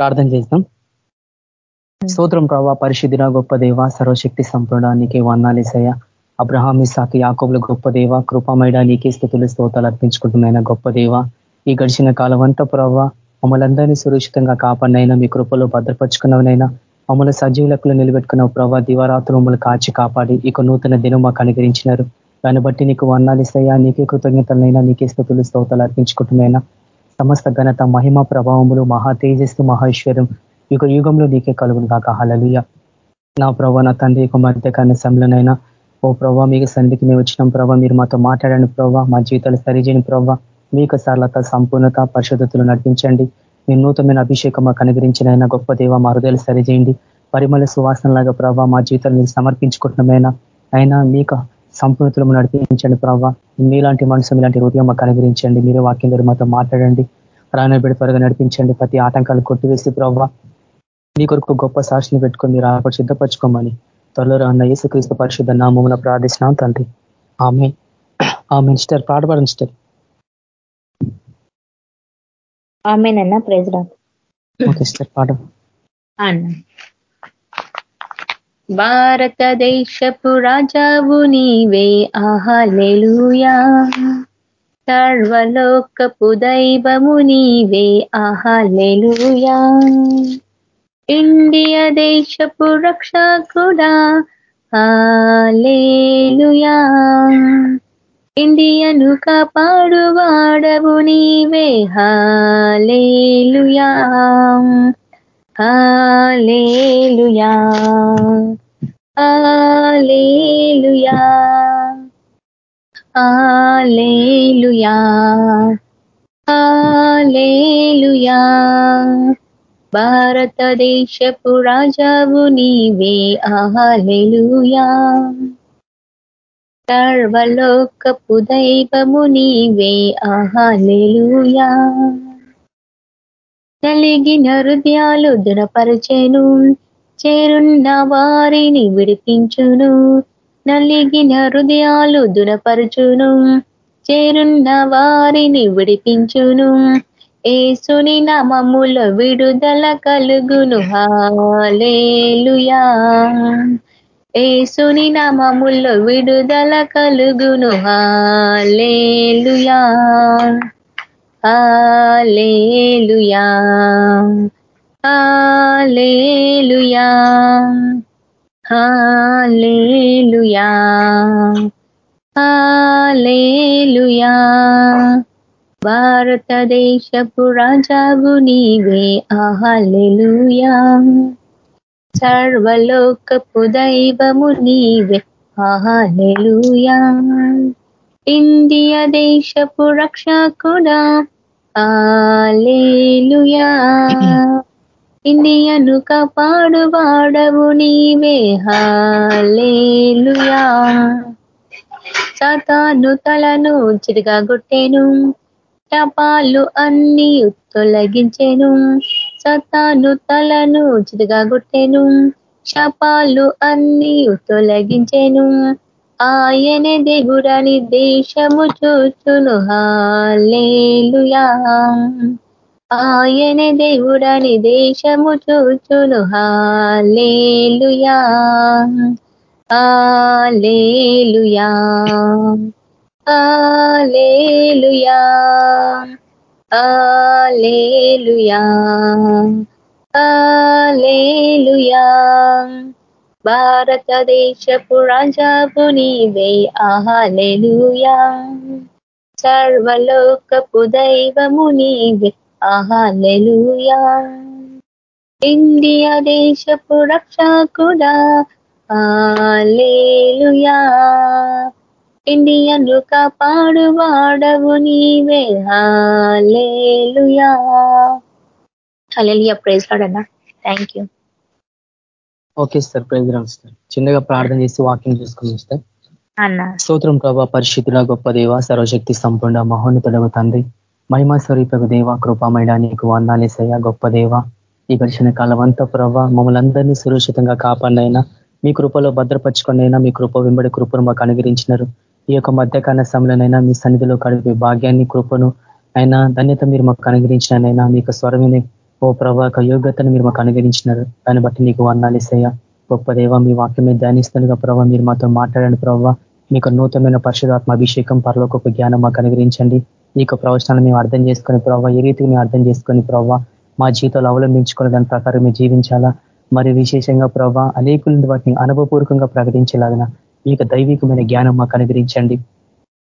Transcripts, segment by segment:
ప్రార్థన చేస్తాం స్తోత్రం ప్రభావ పరిశుద్ధిన గొప్ప దేవ సర్వశక్తి సంపూర్ణానికి వందాలిసయ అబ్రహాం ఇసాకి యాకోబుల గొప్ప దేవ కృపామైడా నీకే స్థుతులు స్తోతాలు అర్పించుకుంటున్నాయిన గొప్ప దేవ. ఈ గడిచిన కాలం అంతా ప్రభావ మమ్మల్ని అందరినీ సురక్షితంగా కాపాడినైనా మీ కృపలో భద్రపరుచుకున్నవనైనా మమ్మల్ని సజీవులకు నిలబెట్టుకున్న ప్రభావ దివారాత్రులు మమ్మల్ని కాచి కాపాడి ఇక నూతన దినం మాకు అనుగ్రహించినారు. దాన్ని బట్టి నీకు వర్ణాలిస్తాయా నీకే కృతజ్ఞతలైనా నీకే స్థుతులు స్తోతాలు అర్పించుకుంటున్నాయినా. సమస్త ఘనత మహిమ ప్రభావములు మహా తేజస్సు మహేశ్వరం యుగ యుగంలో నీకే కలుగును కాక హలలుయ నా ప్రభా నా తండ్రి యొక్క మధ్య సమయంలోనైనా ఓ ప్రభావ మీకు సన్నిధికి మేము వచ్చినాం ప్రభా మీరు మాతో మాట్లాడని ప్రభా మా జీవితాలు సరిచేయని ప్రభావ మీకు సరళత సంపూర్ణత పరిశుద్ధతలు నడిపించండి. మీ నూతనమైన అభిషేకం మాకు అనుగ్రహించినైనా గొప్ప దేవ మా హృదయాలు సరిచేయండి. పరిమళ సువాసనలాగా ప్రభావ మా జీవితాలు మీరు సమర్పించుకుంటున్నామైనా అయినా మీకు సంపూర్ణతలు నడిపించండి ప్రభావ మీలాంటి మనసు మీలాంటి హృదయం మాకు అనుగ్రహించండి. మీరు వాక్యం ద్వారా మాతో మాట్లాడండి. ప్రాణబిడ త్వరగా నడిపించండి. ప్రతి ఆటంకాలు కొట్టివేసి ప్రభావ మీ కొరకు గొప్ప సాక్షిని పెట్టుకొని మీరు ఆపడి సిద్ధపరచుకోమని త్వరలో రాన్న యేసుక్రీస్తు పరిశుద్ధ నామమున ప్రార్థిస్తున్నాం తండ్రి. ఆమె ఆ మినిస్టర్ పాడబడి మిస్టర్ ఆమెనన్నా ప్రైజ్ పాట భారతదేశపు రాజావు నీవే. ఆహలేలుయా సర్వలోకపు దైవము నీవే. ఆహలేలుయా ఇండియా దేశపు రక్షకుడా హాలేలుయా ఇండియను కాపాడువాడవు నీవే. Hallelujah hallelujah hallelujah hallelujah hallelujah భారతదేశపు రాజావు నీవే ఆహలెలుయా సర్వలోకపు దైవము నీవే ఆహాలేలుయా నలిగిన హృదయాలు దృఢపరచెను. చేరున్న వారిని విడిపించును. నలిగిన హృదయాలు దృఢపరచును. చేరున్న వారిని విడిపించును. ఏసుని నామముల విడుదల కలుగును. హాలేలుయా ఏసుని నామముల విడుదల కలుగును. Hallelujah hallelujah hallelujah hallelujah hallelujah భారతదేశపు రాజావు నీవే. ఆహలెలుయా సర్వలోకపు దైవము నీవే. ఆహలెలుయా ఇండియా దేశపు రక్షకుడా. ఆలేలుయా. ఇండియను కాపాడువాడవు నీవే. హాలేలుయా సాతాను తలను చిరుగా గుట్టెను శాపాలు అన్ని తొలగించెను. సతాను తలను చితగాగొట్టెను శాపాలు అన్ని తొలగించెను. ఆయనే దేవుడని దేశము చూచును. హాలేలుయా ఆయనే దేవుడని దేశము చూచును. హాలేలుయా ఆలేలుయా ఆలేలుయా ఆలేలుయా ఆలేలుయా భారతదేశపు రాజాపు నీవే ఆహాలేలుయా సర్వలోకపు దైవము నీవే ఆహాలేలుయా ఇండియా దేశపు రక్షకుడా ఆలేలుయా ఇండియను కాపాడువాడవు నీవే hallelujah hallelujah praise లాడన్నా thank you okay sir praise sir. చిన్నగా ప్రార్థన చేసి వాకింగ్ చూసుకుని సార్ స్తోత్రం ప్రభా పరిశుద్ధుల గొప్ప దేవ సర్వశక్తి సంపూర్ణ మహోన్నతుడవ తండ్రి. మహిమ స్వరూపక దేవ కృపామైన నీకు వందాలేసయ్య గొప్ప దేవ. ఈ గడిచిన కాలం అంతా ప్రభా మమ్మల్ని అందరినీ సురక్షితంగా కాపాడినైనా మీ కృపలో భద్రపరుచుకున్నైనా మీ కృప వెంబడి కృపను మాకు అనుగ్రహించినారు. ఈ యొక్క మధ్యకాల సమయంలోనైనా మీ సన్నిధిలో కడిపే భాగ్యాన్ని కృపను అయినా ధన్యత మీరు మాకు అనుగ్రహించినైనా మీకు స్వరమిని ఓ ప్రభా యోగ్యతను మీరు మాకు అనుగ్రహించినారు. దాన్ని బట్టి నీకు వర్ణాలు ఇస్తాయా గొప్ప దేవ మీ వాక్యం మీద ప్రభావ మీరు మాతో మాట్లాడండి ప్రభావ మీకు నూతనమైన పరిశుధాత్మ అభిషేకం పరలోకొక జ్ఞానం మాకు అనుగ్రహించండి. నీకు ప్రవచనాలు మేము అర్థం చేసుకుని ప్రభావ ఏ రీతికి మేము అర్థం చేసుకొని ప్రభావ మా జీవితాలు అవలంబించుకునే దాని ప్రకారం మేము జీవించాలా? మరి విశేషంగా ప్రభావ అనేకుల వాటిని అనుభవపూర్వకంగా ప్రకటించలాగిన మీకు దైవికమైన జ్ఞానం మాకు అనుగ్రహించండి.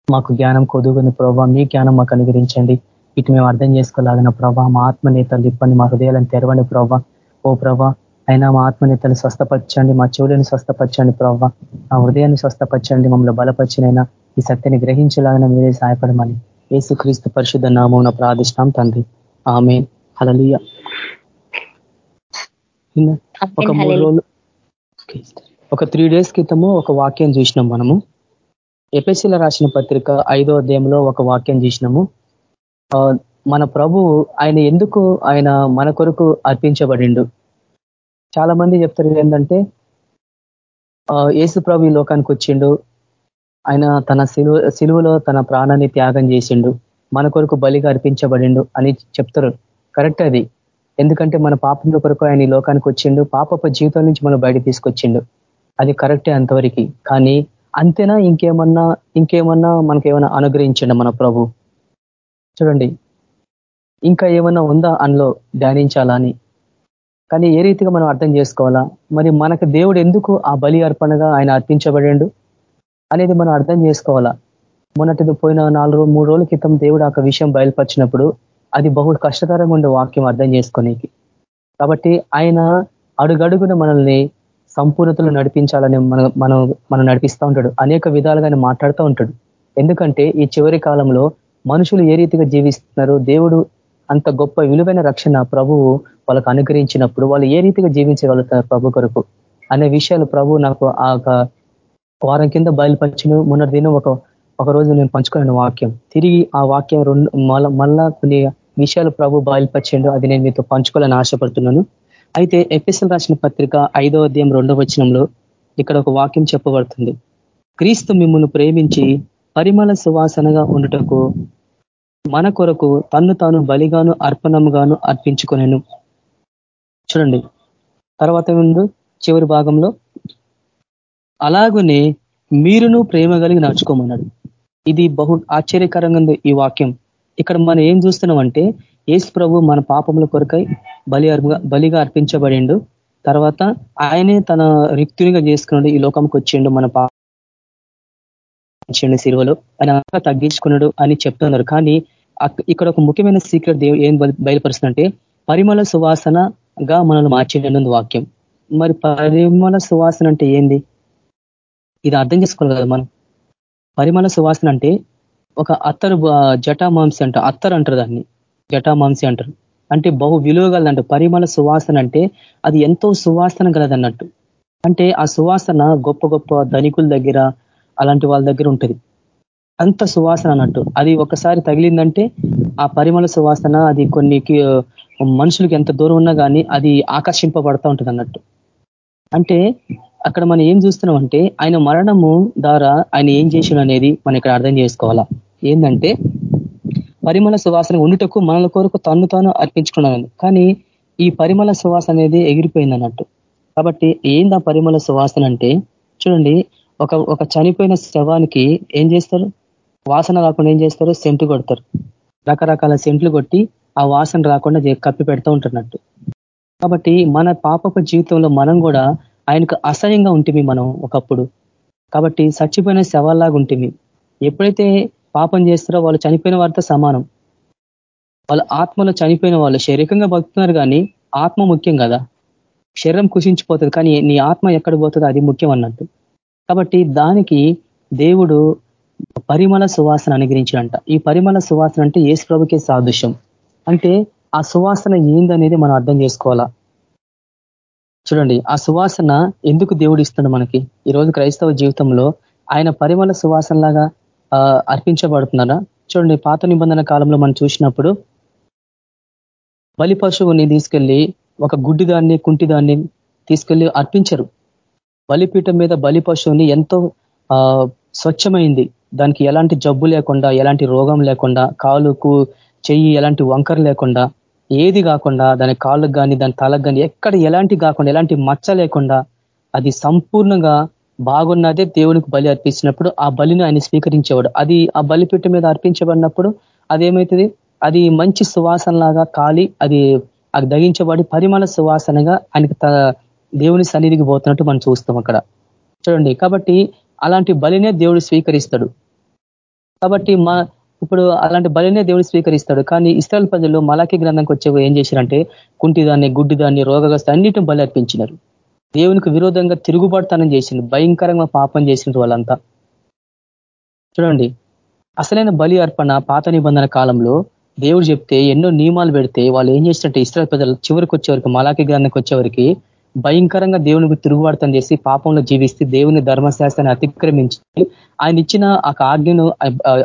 మాకు జ్ఞానం కొదుగుని ప్రభావ మీ జ్ఞానం మాకు అనుగ్రహించండి. ఇటు మేము అర్థం చేసుకోలాగిన ప్రభావ మా ఆత్మనేతలు ఇప్పండి మా హృదయాలను తెరవండి ప్రభావ ఓ ప్రభా అయినా మా ఆత్మనేతలు స్వస్థపరచండి మా చెవులను స్వస్థపరచండి ప్రభావ మా హృదయాన్ని స్వస్థపరచండి మమ్మల్ని బలపరిచినైనా ఈ శక్తిని గ్రహించలాగిన మీరే సహాయపడమని క్రీస్తు పరిశుద్ధ నామం ప్రార్థిష్టాం తండ్రి. ఆమె హలలియ ఒక మూడు రోజులు ఒక త్రీ డేస్ క్రితము ఒక వాక్యం చూసినాం మనము. ఎపిసిల రాసిన పత్రిక ఐదో అధ్యాయంలో ఒక వాక్యం చూసినాము. మన ప్రభువు ఆయన ఎందుకు ఆయన మన కొరకు అర్పించబడిండు? చాలా మంది చెప్తారు ఏంటంటే ఏసు ప్రభు ఈ లోకానికి వచ్చిండు. ఆయన తన సిలువ సిలువలో తన ప్రాణాన్ని త్యాగం చేసిండు. మన కొరకు బలిగా అర్పించబడిండు అని చెప్తారు. కరెక్ట్ అది. ఎందుకంటే మన పాపంలో కొరకు ఆయన ఈ లోకానికి వచ్చిండు. పాపపు జీవితం నుంచి మనం బయట తీసుకొచ్చిండు. అది కరెక్టే అంతవరకు. కానీ అంతేనా ఇంకేమన్నా ఇంకేమన్నా మనకేమన్నా అనుగ్రహించండి మన ప్రభు? చూడండి. ఇంకా ఏమన్నా ఉందా అందులో ధ్యానించాలా అని? కానీ ఏ రీతిగా మనం అర్థం చేసుకోవాలా? మరి మనకు దేవుడు ఎందుకు ఆ బలి అర్పణగా ఆయన అర్పించబడిండు అనేది మనం అర్థం చేసుకోవాలా? మొన్నటిది పోయిన నాలుగు మూడు రోజుల క్రితం దేవుడు ఒక విషయం బయలుపరిచినప్పుడు అది బహు కష్టతరంగా ఉండే వాక్యం అర్థం చేసుకోనికి. కాబట్టి ఆయన అడుగడుగున మనల్ని సంపూర్ణతలు నడిపించాలని మనం మనం మనం నడిపిస్తూ ఉంటాడు. అనేక విధాలుగా మాట్లాడుతూ ఉంటాడు. ఎందుకంటే ఈ చివరి కాలంలో మనుషులు ఏ రీతిగా జీవిస్తున్నారు? దేవుడు అంత గొప్ప విలువైన రక్షణ ప్రభువు వాళ్ళకు అనుగ్రహించినప్పుడు వాళ్ళు ఏ రీతిగా జీవించగలుగుతారు ప్రభు కొరకు? అనే విషయాలు ప్రభు నాకు ఆ వారం కింద బయలుపరిచిన. మొన్నటి దినం ఒక ఒక రోజు నేను పంచుకున్నాను వాక్యం. తిరిగి ఆ వాక్యం రెండు మళ్ళా కొన్ని విషయాలు ప్రభు బయలుపరిచిండు. అది నేను మీతో పంచుకోవాలని ఆశపడుతున్నాను. అయితే ఎపిసల్ రాసిన పత్రిక ఐదో అధ్యాయం రెండవ వచనంలో ఇక్కడ ఒక వాక్యం చెప్పబడుతుంది. క్రీస్తు మిమ్మల్ని ప్రేమించి పరిమళ సువాసనగా ఉండుటకు మన కొరకు తన్ను తాను బలిగాను అర్పణముగాను అర్పించుకునేను. చూడండి. తర్వాత ముందు చివరి భాగంలో అలాగనే మీరును ప్రేమ కలిగి నడుచుకోమన్నాడు. ఇది బహు ఆశ్చర్యకరంగా ఉంది ఈ వాక్యం. ఇక్కడ మనం ఏం చూస్తున్నామంటే ఏసు ప్రభు మన పాపముల కొరకై బలి బలిగా అర్పించబడిండు. తర్వాత ఆయనే తన రిక్తునిగా చేసుకున్నాడు ఈ లోకంకి వచ్చిండు మన పాప సిరువలో ఆయన తగ్గించుకున్నాడు అని చెప్తున్నారు. కానీ ఇక్కడ ఒక ముఖ్యమైన సీక్రెట్ దేవు ఏం బయలుపరుస్తుందంటే పరిమళ సువాసనగా మనల్ని మార్చేయనుంది వాక్యం. మరి పరిమళ సువాసన అంటే ఏంది? ఇది అర్థం చేసుకోవాలి కదా మనం. పరిమళ సువాసన అంటే ఒక అత్తరు జటామాంసి అంట అత్తరు అంటారు దాన్ని. జటామాంసి అంటారు. అంటే బహు విలువ కలదంట పరిమళ సువాసన అంటే అది ఎంతో సువాసన గలదన్నట్టు. అంటే ఆ సువాసన గొప్ప గొప్ప ధనికుల దగ్గర అలాంటి వాళ్ళ దగ్గర ఉంటుంది. అంత సువాసన అన్నట్టు. అది ఒకసారి తగిలిందంటే ఆ పరిమళ సువాసన అది కొన్ని మనుషులకి ఎంత దూరం ఉన్నా కానీ అది ఆకర్షింపబడతా ఉంటుంది అన్నట్టు. అంటే అక్కడ మనం ఏం చూస్తున్నాం అంటే ఆయన మరణము ద్వారా ఆయన ఏం చేసిన అనేది మనం ఇక్కడ అర్థం చేసుకోవాలా. ఏంటంటే పరిమళ సువాసన ఉండుటకు మనల కొరకు తను తాను అర్పించుకున్నాను. కానీ ఈ పరిమళ సువాసన అనేది ఎగిరిపోయింది అన్నట్టు. కాబట్టి ఏందా పరిమళ సువాసన అంటే? చూడండి ఒక ఒక చనిపోయిన శవానికి ఏం చేస్తారు? వాసన రాకుండా ఏం చేస్తారు? సెంటు కొడతారు. రకరకాల సెంట్లు కొట్టి ఆ వాసన రాకుండా కప్పి పెడతా ఉంటున్నట్టు. కాబట్టి మన పాపపు జీవితంలో మనం కూడా ఆయనకు అసహ్యంగా ఉంటుంది మనం ఒకప్పుడు. కాబట్టి చచ్చిపోయిన శవాల్లాగా ఉంటుంది ఎప్పుడైతే పాపం చేస్తారో వాళ్ళు చనిపోయిన వారితో సమానం. వాళ్ళ ఆత్మలో చనిపోయిన వాళ్ళు శరీరంగా బతుకుతున్నారు కానీ ఆత్మ ముఖ్యం కదా. శరీరం కుషించిపోతుంది కానీ నీ ఆత్మ ఎక్కడ పోతుందో అది ముఖ్యం అన్నట్టు. కాబట్టి దానికి దేవుడు పరిమళ సువాసన అనుగ్రహించినంట ఈ పరిమళ సువాసన అంటే ఏసు ప్రభుకే సాదృశ్యం. అంటే ఆ సువాసన ఏందనేది మనం అర్థం చేసుకోవాలా? చూడండి ఆ సువాసన ఎందుకు దేవుడు ఇస్తున్నాడు మనకి? ఈరోజు క్రైస్తవ జీవితంలో ఆయన పరిమళ సువాసనలాగా అర్పించబడుతున్నారా? చూడండి పాత నిబంధన కాలంలో మనం చూసినప్పుడు బలి పశువుని తీసుకెళ్ళి ఒక గుడ్డు దాన్ని కుంటి దాన్ని తీసుకెళ్ళి అర్పించరు. బలిపీఠం మీద బలి పశువుని ఎంతో స్వచ్ఛమైంది. దానికి ఎలాంటి జబ్బు లేకుండా ఎలాంటి రోగం లేకుండా కాలుకు చెయ్యి ఎలాంటి వంకర లేకుండా ఏది కాకుండా దాని కాళ్ళకు కానీ దాని తలకు కానీ ఎక్కడ ఎలాంటి కాకుండా ఎలాంటి మచ్చ లేకుండా అది సంపూర్ణంగా బాగున్నదే దేవునికి బలి అర్పించినప్పుడు ఆ బలిని ఆయన స్వీకరించేవాడు. అది ఆ బలిపెట్టు మీద అర్పించబడినప్పుడు అదేమవుతుంది అది మంచి సువాసనలాగా కాలి అది అది దగించబడి పరిమళ సువాసనగా ఆయనకి దేవుని సన్నిధికి పోతున్నట్టు మనం చూస్తాం అక్కడ. చూడండి కాబట్టి అలాంటి బలినే దేవుడు స్వీకరిస్తాడు. కాబట్టి మా ఇప్పుడు అలాంటి బలినే దేవుడు స్వీకరిస్తాడు. కానీ ఇస్రాయల్ ప్రజలు మలాకి గ్రంథంకి వచ్చే ఏం చేశారంటే కుంటిదాన్ని గుడ్డిదాన్ని రోగగస్త అన్నిటిని బలి అర్పించినారు. దేవునికి విరోధంగా తిరుగుబాటుతనం చేసింది భయంకరంగా పాపం చేసినారు వాళ్ళంతా. చూడండి అసలైన బలి అర్పణ పాత నిబంధన కాలంలో దేవుడు చెప్తే ఎన్నో నియమాలు పెడితే వాళ్ళు ఏం చేసినట్టే ఇస్రాయల్ ప్రజలు చివరికి వచ్చేవరకు మలాకి గ్రంథంకి వచ్చేవరికి భయంకరంగా దేవునికి తిరుగుబాటుతం చేసి పాపంలో జీవిస్తే దేవుని ధర్మశాస్త్రాన్ని అతిక్రమించి ఆయన ఇచ్చిన ఆ ఆజ్ఞను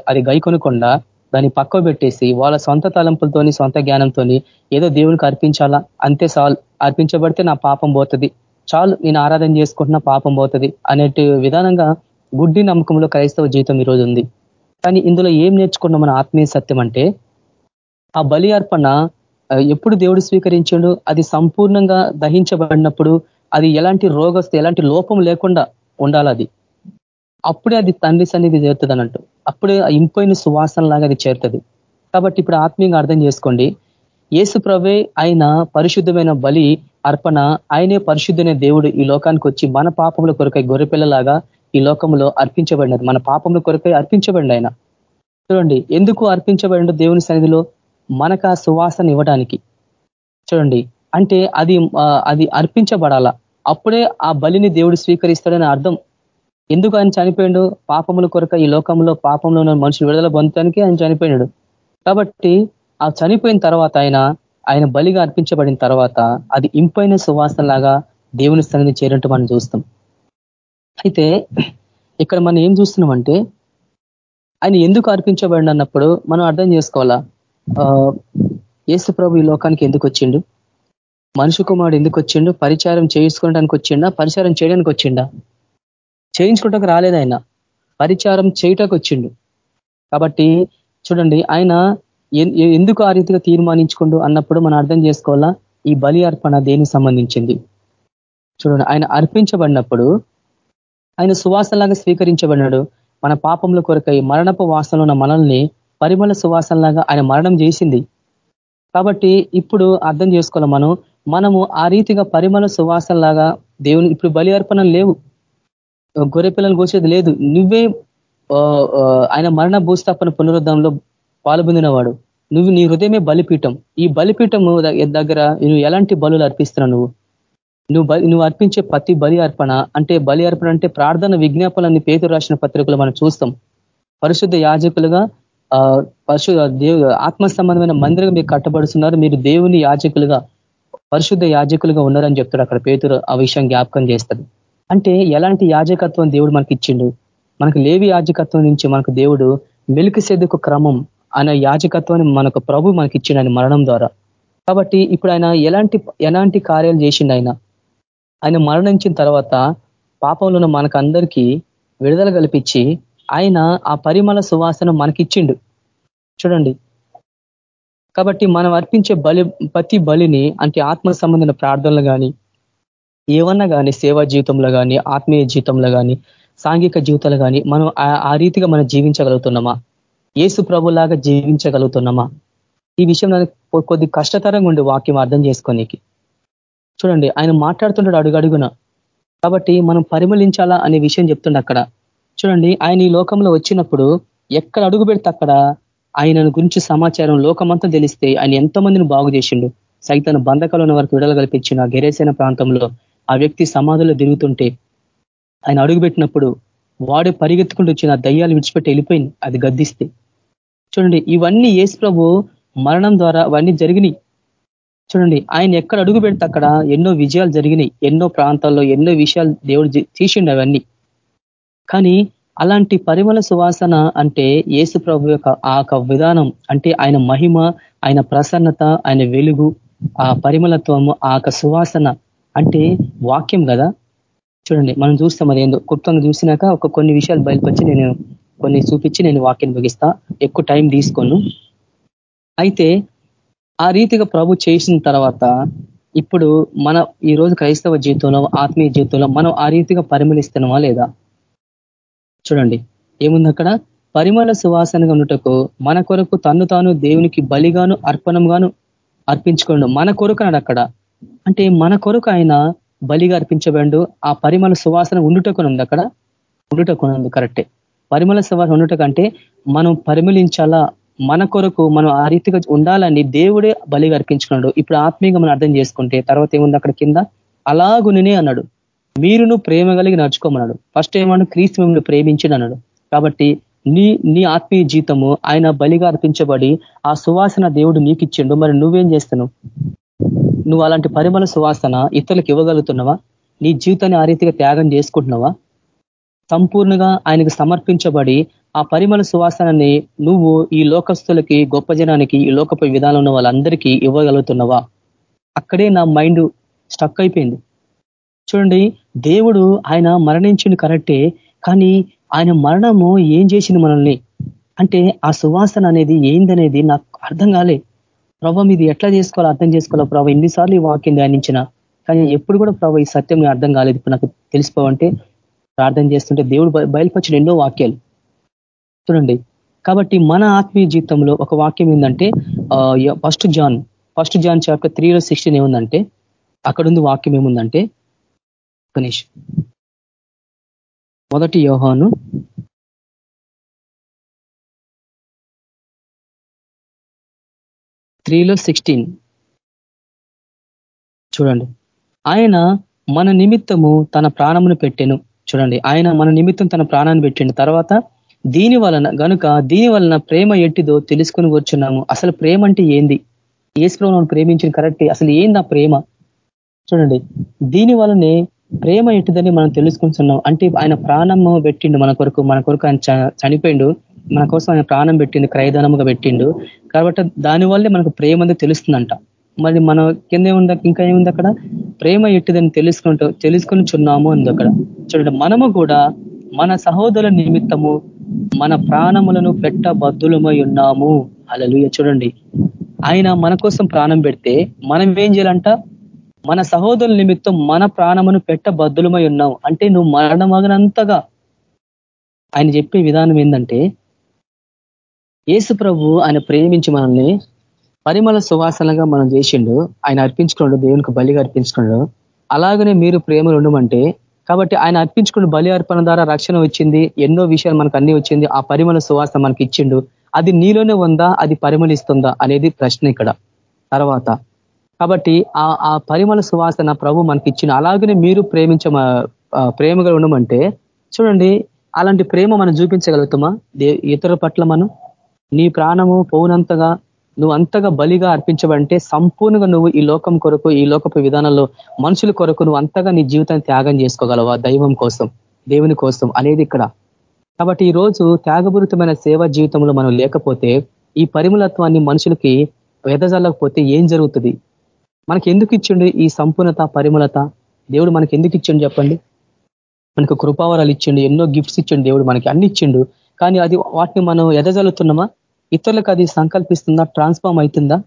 అది గైకొనకుండా దాన్ని పక్క పెట్టేసి వాళ్ళ సొంత తలంపులతోని సొంత జ్ఞానంతో ఏదో దేవునికి అర్పించాలా? అంతే సాల్ అర్పించబడితే నా పాపం పోతుంది. చాలు నేను ఆరాధన చేసుకుంటున్నా పాపం పోతుంది అనేటి విధానంగా గుడ్డి నమ్మకంలో క్రైస్తవ జీవితం ఈరోజు ఉంది. కానీ ఇందులో ఏం నేర్చుకున్నాం మన ఆత్మీయ సత్యం అంటే ఆ బలి అర్పణ ఎప్పుడు దేవుడు స్వీకరించాడు అది సంపూర్ణంగా దహించబడినప్పుడు అది ఎలాంటి రోగస్తు ఎలాంటి లోపం లేకుండా ఉండాలి అది. అప్పుడే అది తండ్రి సన్నిధి చేరుతుంది అన్నట్టు అప్పుడే ఇంపోయిన సువాసన లాగా అది చేరుతుంది. కాబట్టి ఇప్పుడు ఆత్మీయంగా అర్థం చేసుకోండి. ఏసు ప్రవే ఆయన పరిశుద్ధమైన బలి అర్పణ ఆయనే పరిశుద్ధమైన దేవుడు ఈ లోకానికి వచ్చి మన పాపముల కొరకై గొర్రెపిల్లలాగా ఈ లోకంలో అర్పించబడినది మన పాపముల కొరకై అర్పించబడి ఆయన. చూడండి ఎందుకు అర్పించబడి దేవుని సన్నిధిలో? మనకు ఆ సువాసన ఇవ్వడానికి చూడండి అంటే అది అది అర్పించబడాలా? అప్పుడే ఆ బలిని దేవుడు స్వీకరిస్తాడని అర్థం. ఎందుకు ఆయన చనిపోయాడు? పాపముల కొరక ఈ లోకంలో పాపంలో ఉన్న మనుషులు విడుదల పొందడానికి ఆయన చనిపోయినాడు. కాబట్టి ఆ చనిపోయిన తర్వాత ఆయన ఆయన బలిగా అర్పించబడిన తర్వాత అది ఇంపైన సువాసన లాగా దేవుని స్థానాన్ని చేరినట్టు మనం చూస్తాం. అయితే ఇక్కడ మనం ఏం చూస్తున్నామంటే ఆయన ఎందుకు అర్పించబడినప్పుడు మనం అర్థం చేసుకోవాలా? ఏసు ప్రభు ఈ లోకానికి ఎందుకు వచ్చిండు? మనుషు కుమారుడు ఎందుకు వచ్చిండు? పరిచారం చేయించుకోవడానికి వచ్చిండా? పరిచారం చేయడానికి వచ్చిండా? చేయించుకోవటానికి రాలేదు ఆయన. పరిచారం చేయటకు వచ్చిండు. కాబట్టి చూడండి ఆయన ఎందుకు ఆ రీతిగా తీర్మానించుకుండు అన్నప్పుడు మనం అర్థం చేసుకోవాలా? ఈ బలి అర్పణ దేనికి సంబంధించింది? చూడండి ఆయన అర్పించబడినప్పుడు ఆయన సువాసనలాగా స్వీకరించబడినాడు. మన పాపంలో కొరకై మరణపు వాసనలో ఉన్న మనల్ని పరిమళ సువాసనలాగా ఆయన మరణం చేసింది. కాబట్టి ఇప్పుడు అర్థం చేసుకోవాలి మనం మనము ఆ రీతిగా పరిమళ సువాసనలాగా దేవుని ఇప్పుడు బలి అర్పణ లేవు. గొర్రె పిల్లలు కోసేది లేదు. నువ్వే ఆయన మరణ భూస్థాపన పునరుద్ధంలో పాల్పొందినవాడు. నువ్వు నీ హృదయమే బలిపీఠం. ఈ బలిపీఠం దగ్గర నువ్వు ఎలాంటి బలులు అర్పిస్తున్నావు నువ్వు? నువ్వు నువ్వు అర్పించే ప్రతి బలి అర్పణ అంటే బలి అర్పణ అంటే ప్రార్థన విజ్ఞాపనని పేరు రాసిన పత్రికలు మనం చూస్తాం. పరిశుద్ధ యాజకులుగా పరిశు దేవుడు ఆత్మ సంబంధమైన మందిరం మీరు కట్టబడుతున్నారు. మీరు దేవుని యాజకులుగా పరిశుద్ధ యాజకులుగా ఉన్నారని చెప్తాడు అక్కడ పేతురు ఆ విషయం జ్ఞాపకం చేస్తాడు. అంటే ఎలాంటి యాజకత్వం దేవుడు మనకి ఇచ్చిండు మనకు లేవి యాజకత్వం నుంచి మనకు దేవుడు మెలికి సెదుకు క్రమం అనే యాజకత్వాన్ని మనకు ప్రభు మనకి ఇచ్చిండు ఆయన మరణం ద్వారా. కాబట్టి ఇప్పుడు ఆయన ఎలాంటి ఎలాంటి కార్యాలు చేసిండు ఆయన? ఆయన మరణించిన తర్వాత పాపంలో మనకు అందరికీ విడుదల కల్పించి ఆయన ఆ పరిమళ సువాసన మనకిచ్చిండు. చూడండి. కాబట్టి మనం అర్పించే బలి ప్రతి బలిని అంటే ఆత్మ సంబంధించిన ప్రార్థనలు కానీ ఏమన్నా కానీ సేవా జీవితంలో కానీ ఆత్మీయ జీవితంలో కానీ సాంఘిక జీవితాలు కానీ మనం ఆ రీతిగా మనం జీవించగలుగుతున్నామా? ఏసు ప్రభులాగా జీవించగలుగుతున్నామా? ఈ విషయం కొద్ది కష్టతరంగా ఉండే వాక్యం అర్థం చేసుకోనికి. చూడండి ఆయన మాట్లాడుతుంటాడు అడుగడుగున. కాబట్టి మనం పరిమళించాలా అనే విషయం చెప్తుండే అక్కడ. చూడండి ఆయన ఈ లోకంలో వచ్చినప్పుడు ఎక్కడ అడుగు పెడితే అక్కడ ఆయనను గురించి సమాచారం లోకమంతా తెలిస్తే ఆయన ఎంతమందిని బాగు చేసిండు. సైతన బంధకాలు ఉన్న వరకు విడుదల కల్పించిన గెరేసైన ప్రాంతంలో ఆ వ్యక్తి సమాధుల్లో తిరుగుతుంటే ఆయన అడుగుపెట్టినప్పుడు వాడు పరిగెత్తుకుంటూ వచ్చిన దయ్యాలు విడిచిపెట్టి వెళ్ళిపోయింది అది గద్దిస్తే. చూడండి ఇవన్నీ ఏసు ప్రభు మరణం ద్వారా అవన్నీ జరిగినాయి. చూడండి ఆయన ఎక్కడ అడుగు పెడితే అక్కడ ఎన్నో విజయాలు జరిగినాయి ఎన్నో ప్రాంతాల్లో ఎన్నో విషయాలు దేవుడు తీసిండు అవన్నీ. కానీ అలాంటి పరిమళ సువాసన అంటే ఏసు ప్రభు యొక్క ఆ విధానం అంటే ఆయన మహిమ ఆయన ప్రసన్నత ఆయన వెలుగు ఆ పరిమళత్వము ఆ సువాసన అంటే వాక్యం కదా? చూడండి మనం చూస్తాం అది ఏందో. క్లుప్తంగా చూసినాక ఒక కొన్ని విషయాలు బయలుపరిచి నేను కొన్ని చూపించి నేను వాక్యం ముగిస్తా. ఎక్కువ టైం తీసుకోను. అయితే ఆ రీతిగా ప్రభు చేసిన తర్వాత ఇప్పుడు మన ఈ రోజు క్రైస్తవ జీవితంలో ఆత్మీయ జీవితంలో మనం ఆ రీతిగా పరిమళిస్తున్నామా లేదా? చూడండి. ఏముంది అక్కడ? పరిమళ సువాసనగా ఉన్నటకు మన కొరకు తన్ను తాను దేవునికి బలిగాను అర్పణంగాను అర్పించుకోండు. మన కొరకు అక్కడ. అంటే మన కొరకు ఆయన బలిగా అర్పించబడు ఆ పరిమళ సువాసన ఉండుటకునుంది అక్కడ. ఉండుటకునుంది కరెక్టే పరిమళ సువాసన ఉండుటకంటే మనం పరిమళించాలా? మన కొరకు మనం ఆ రీతిగా ఉండాలని దేవుడే బలిగా అర్పించుకున్నాడు ఇప్పుడు ఆత్మీయంగా మనం అర్థం చేసుకుంటే తర్వాత ఏముంది అక్కడ కింద? అలాగునే అన్నాడు. మీరును ప్రేమ కలిగి నడుచుకోమన్నాడు. ఫస్ట్ ఏమన్నాడు క్రీస్తు మిమ్మల్ని ప్రేమించడు అన్నాడు కాబట్టి నీ నీ ఆత్మీయ జీతము ఆయన బలిగా అర్పించబడి ఆ సువాసన దేవుడు నీకు ఇచ్చిండు మరి నువ్వేం చేస్తున్నావు? నువ్వు అలాంటి పరిమళ సువాసన ఇతరులకు ఇవ్వగలుగుతున్నావా? నీ జీవితాన్ని ఆ రీతిగా త్యాగం చేసుకుంటున్నావా? సంపూర్ణంగా ఆయనకు సమర్పించబడి ఆ పరిమళ సువాసనని నువ్వు ఈ లోకస్తులకి గొప్ప జనానికి ఈ లోకపు విధానం ఉన్న వాళ్ళందరికీ ఇవ్వగలుగుతున్నావా? అక్కడే నా మైండ్ స్టక్ అయిపోయింది. చూడండి దేవుడు ఆయన మరణించింది కరెక్టే కానీ ఆయన మరణము ఏం చేసింది మనల్ని? అంటే ఆ సువాసన అనేది ఏందనేది నాకు అర్థం కాలే. ప్రభావ ఇది ఎట్లా చేసుకోవాలో అర్థం చేసుకోవాలో ప్రభావ ఎన్నిసార్లు ఈ వాక్యం ధ్యానించిన కానీ ఎప్పుడు కూడా ప్రభావ ఈ సత్యం అర్థం కాలేదు. ఇప్పుడు నాకు తెలిసిపోవంటే ప్రార్థన చేస్తుంటే దేవుడు బయలుపరిచిన ఎన్నో వాక్యాలు. చూడండి. కాబట్టి మన ఆత్మీయ జీవితంలో ఒక వాక్యం ఏంటంటే first John first John chapter త్రీలో సిక్స్టీన్ ఏముందంటే అక్కడుంది వాక్యం ఏముందంటే గణేష్ మొదటి యోహాను త్రీలో సిక్స్టీన్. చూడండి. ఆయన మన నిమిత్తము తన ప్రాణమును పెట్టెను. చూడండి. ఆయన మన నిమిత్తం తన ప్రాణాన్ని పెట్టిండు తర్వాత దీని వలన గనుక దీని వలన ప్రేమ ఎట్టిదో తెలుసుకుని వచ్చున్నాము. అసలు ప్రేమ అంటే ఏంది? ఏసులో ప్రేమించిన కరెక్ట్? అసలు ఏంది ఆ ప్రేమ? చూడండి. దీని వలనే ప్రేమ ఎట్టిదని మనం తెలుసుకుంటున్నాం. అంటే ఆయన ప్రాణము పెట్టిండు మన కొరకు మన కొరకు ఆయన చనిపోయిండు. మన కోసం ఆయన ప్రాణం పెట్టిండు క్రయధనముగా పెట్టిండు. కాబట్టి దానివల్లే మనకు ప్రేమ అనేది తెలుస్తుందంట. మరి మన కింద ఏముంది ఇంకా ఏముంది అక్కడ? ప్రేమ ఎట్టిదని తెలుసుకుంటూ తెలుసుకుని చున్నాము ఉంది అక్కడ. చూడండి మనము కూడా మన సహోదరుల నిమిత్తము మన ప్రాణములను పెట్ట బద్దులమై ఉన్నాము. అలలుయ చూడండి ఆయన మన కోసం ప్రాణం పెడితే మనం ఏం చేయాలంట? మన సహోదరుల నిమిత్తం మన ప్రాణమును పెట్ట బద్దులమై ఉన్నాం. అంటే నువ్వు మరణమగనంతగా ఆయన చెప్పే విధానం ఏంటంటే యేసు ప్రభు ఆయన ప్రేమించి మనల్ని పరిమళ సువాసనగా మనం చేసిండు. ఆయన అర్పించుకున్నాడు దేవునికి బలిగా అర్పించుకున్నాడు. అలాగనే మీరు ప్రేమలు ఉండమంటే కాబట్టి ఆయన అర్పించుకున్న బలి అర్పణ ద్వారా రక్షణ వచ్చింది ఎన్నో విషయాలు మనకు అన్ని వచ్చింది ఆ పరిమళ సువాసన మనకి ఇచ్చిండు అది నీలోనే ఉందా? అది పరిమళిస్తుందా? అనేది ప్రశ్న ఇక్కడ. తర్వాత కాబట్టి ఆ ఆ పరిమళ సువాసన ప్రభు మనకి ఇచ్చిన అలాగనే మీరు ప్రేమించ ప్రేమగా ఉండమంటే చూడండి అలాంటి ప్రేమ మనం చూపించగలుగుతామా? ఇతరుల పట్ల మనం? నీ ప్రాణము పోనంతగా నువ్వు అంతగా బలిగా అర్పించవంటే సంపూర్ణంగా నువ్వు ఈ లోకం కొరకు ఈ లోకపు విధానంలో మనుషుల కొరకు నువ్వు అంతగా నీ జీవితాన్ని త్యాగం చేసుకోగలవా? దైవం కోసం దేవుని కోసం అనేది ఇక్కడ. కాబట్టి ఈ రోజు త్యాగపూరితమైన సేవా జీవితంలో మనం లేకపోతే ఈ పరిమళత్వాన్ని మనుషులకి వెదజల్లకపోతే ఏం జరుగుతుంది? మనకి ఎందుకు ఇచ్చిండు ఈ సంపూర్ణత పరిమళత? దేవుడు మనకి ఎందుకు ఇచ్చిండు చెప్పండి? మనకు కృపావరాలు ఇచ్చిండు ఎన్నో గిఫ్ట్స్ ఇచ్చిండు దేవుడు మనకి అన్ని ఇచ్చిండు. కానీ అది వాటిని మనం ఎదజల్లుతున్నామా? ఇతరులకు అది సంకల్పిస్తుందా? ట్రాన్స్ఫార్మ్ అవుతుందా?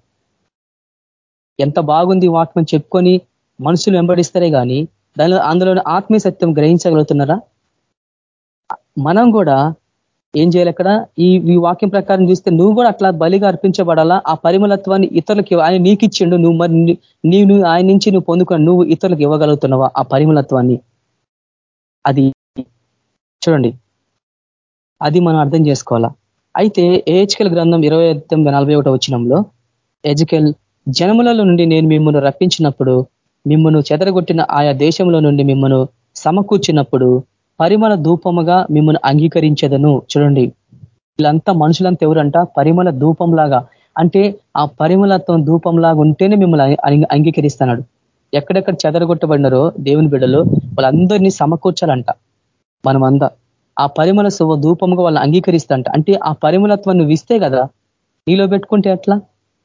ఎంత బాగుంది వాక్యం చెప్పుకొని మనుషులు వెంబడిస్తారే కానీ దానిలో అందులోని ఆత్మీయ సత్యం గ్రహించగలుగుతున్నారా? మనం కూడా ఏం చేయాలి అక్కడ? ఈ ఈ వాక్యం ప్రకారం చూస్తే నువ్వు కూడా అట్లా బలిగా అర్పించబడాలా? ఆ పరిమళత్వాన్ని ఇతరులకి ఆయన నీకు ఇచ్చిండు నువ్వు మరి నీవు ఆయన నుంచి నువ్వు పొందుకొని నువ్వు ఇతరులకు ఇవ్వగలుగుతున్నావా ఆ పరిమళత్వాన్ని? అది చూడండి. అది మనం అర్థం చేసుకోవాలా? అయితే ఏహెచ్కెల్ గ్రంథం ఇరవై తొమ్మిది నలభై ఒకటో వచ్చినంలో ఎజ్కెల్ జనములలో నుండి నేను మిమ్మల్ని రప్పించినప్పుడు మిమ్మల్ని చెదరగొట్టిన ఆయా దేశంలో నుండి మిమ్మల్ని సమకూర్చినప్పుడు పరిమళ ధూపముగా మిమ్మల్ని అంగీకరించదను. చూడండి. వీళ్ళంతా మనుషులంతా ఎవరంట? పరిమళ ధూపంలాగా. అంటే ఆ పరిమళత్వం ధూపంలాగా ఉంటేనే మిమ్మల్ని అంగీకరిస్తున్నాడు ఎక్కడెక్కడ చెదరగొట్టబడినారో దేవుని బిడ్డలు వాళ్ళందరినీ సమకూర్చాలంట. మనమందా ఆ పరిమళ శుభ ధూపముగా వాళ్ళు అంగీకరిస్తంట అంటే ఆ పరిమళత్వం నువ్వు ఇస్తే కదా నీలో పెట్టుకుంటే ఎట్లా?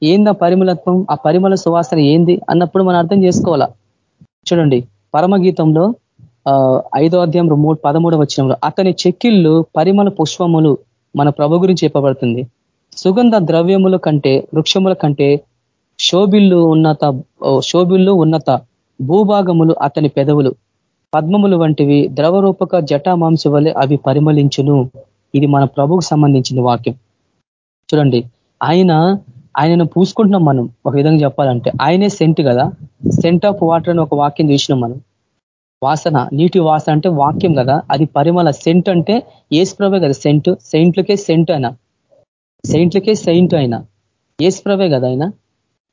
ఏంది ఆ పరిమళత్వం? ఆ పరిమళ సువాసన ఏంది? అన్నప్పుడు మనం అర్థం చేసుకోవాలా? చూడండి. పరమగీతంలో ఐదో అధ్యాయం మూడు పదమూడవ వచ్చినంలో అతని చెక్కిళ్ళు పరిమళ పుష్పములు మన ప్రభు గురించి చెప్పబడుతుంది. సుగంధ ద్రవ్యముల కంటే వృక్షముల కంటే శోభిల్లు ఉన్నత శోభిల్లు ఉన్నత భూభాగములు అతని పెదవులు. పద్మములు వంటివి ద్రవరూపక జటామాంస వలె అవి పరిమళించును. ఇది మన ప్రభుకు సంబంధించిన వాక్యం. చూడండి ఆయన ఆయనను పూసుకుంటున్నాం మనం. ఒక విధంగా చెప్పాలంటే ఆయనే సెంట్ కదా? సెంట్ ఆఫ్ వాటర్ అని ఒక వాక్యం చూసినాం మనం. వాసన నీటి వాసన అంటే వాక్యం కదా? అది పరిమళ సెంట్ అంటే ఏసుప్రభే కదా సెంట్. సెయింట్లకే సెంట్ అయినా. సెయింట్లకే సెయింట్ అయినా. ఏసుప్రభే కదా ఆయన?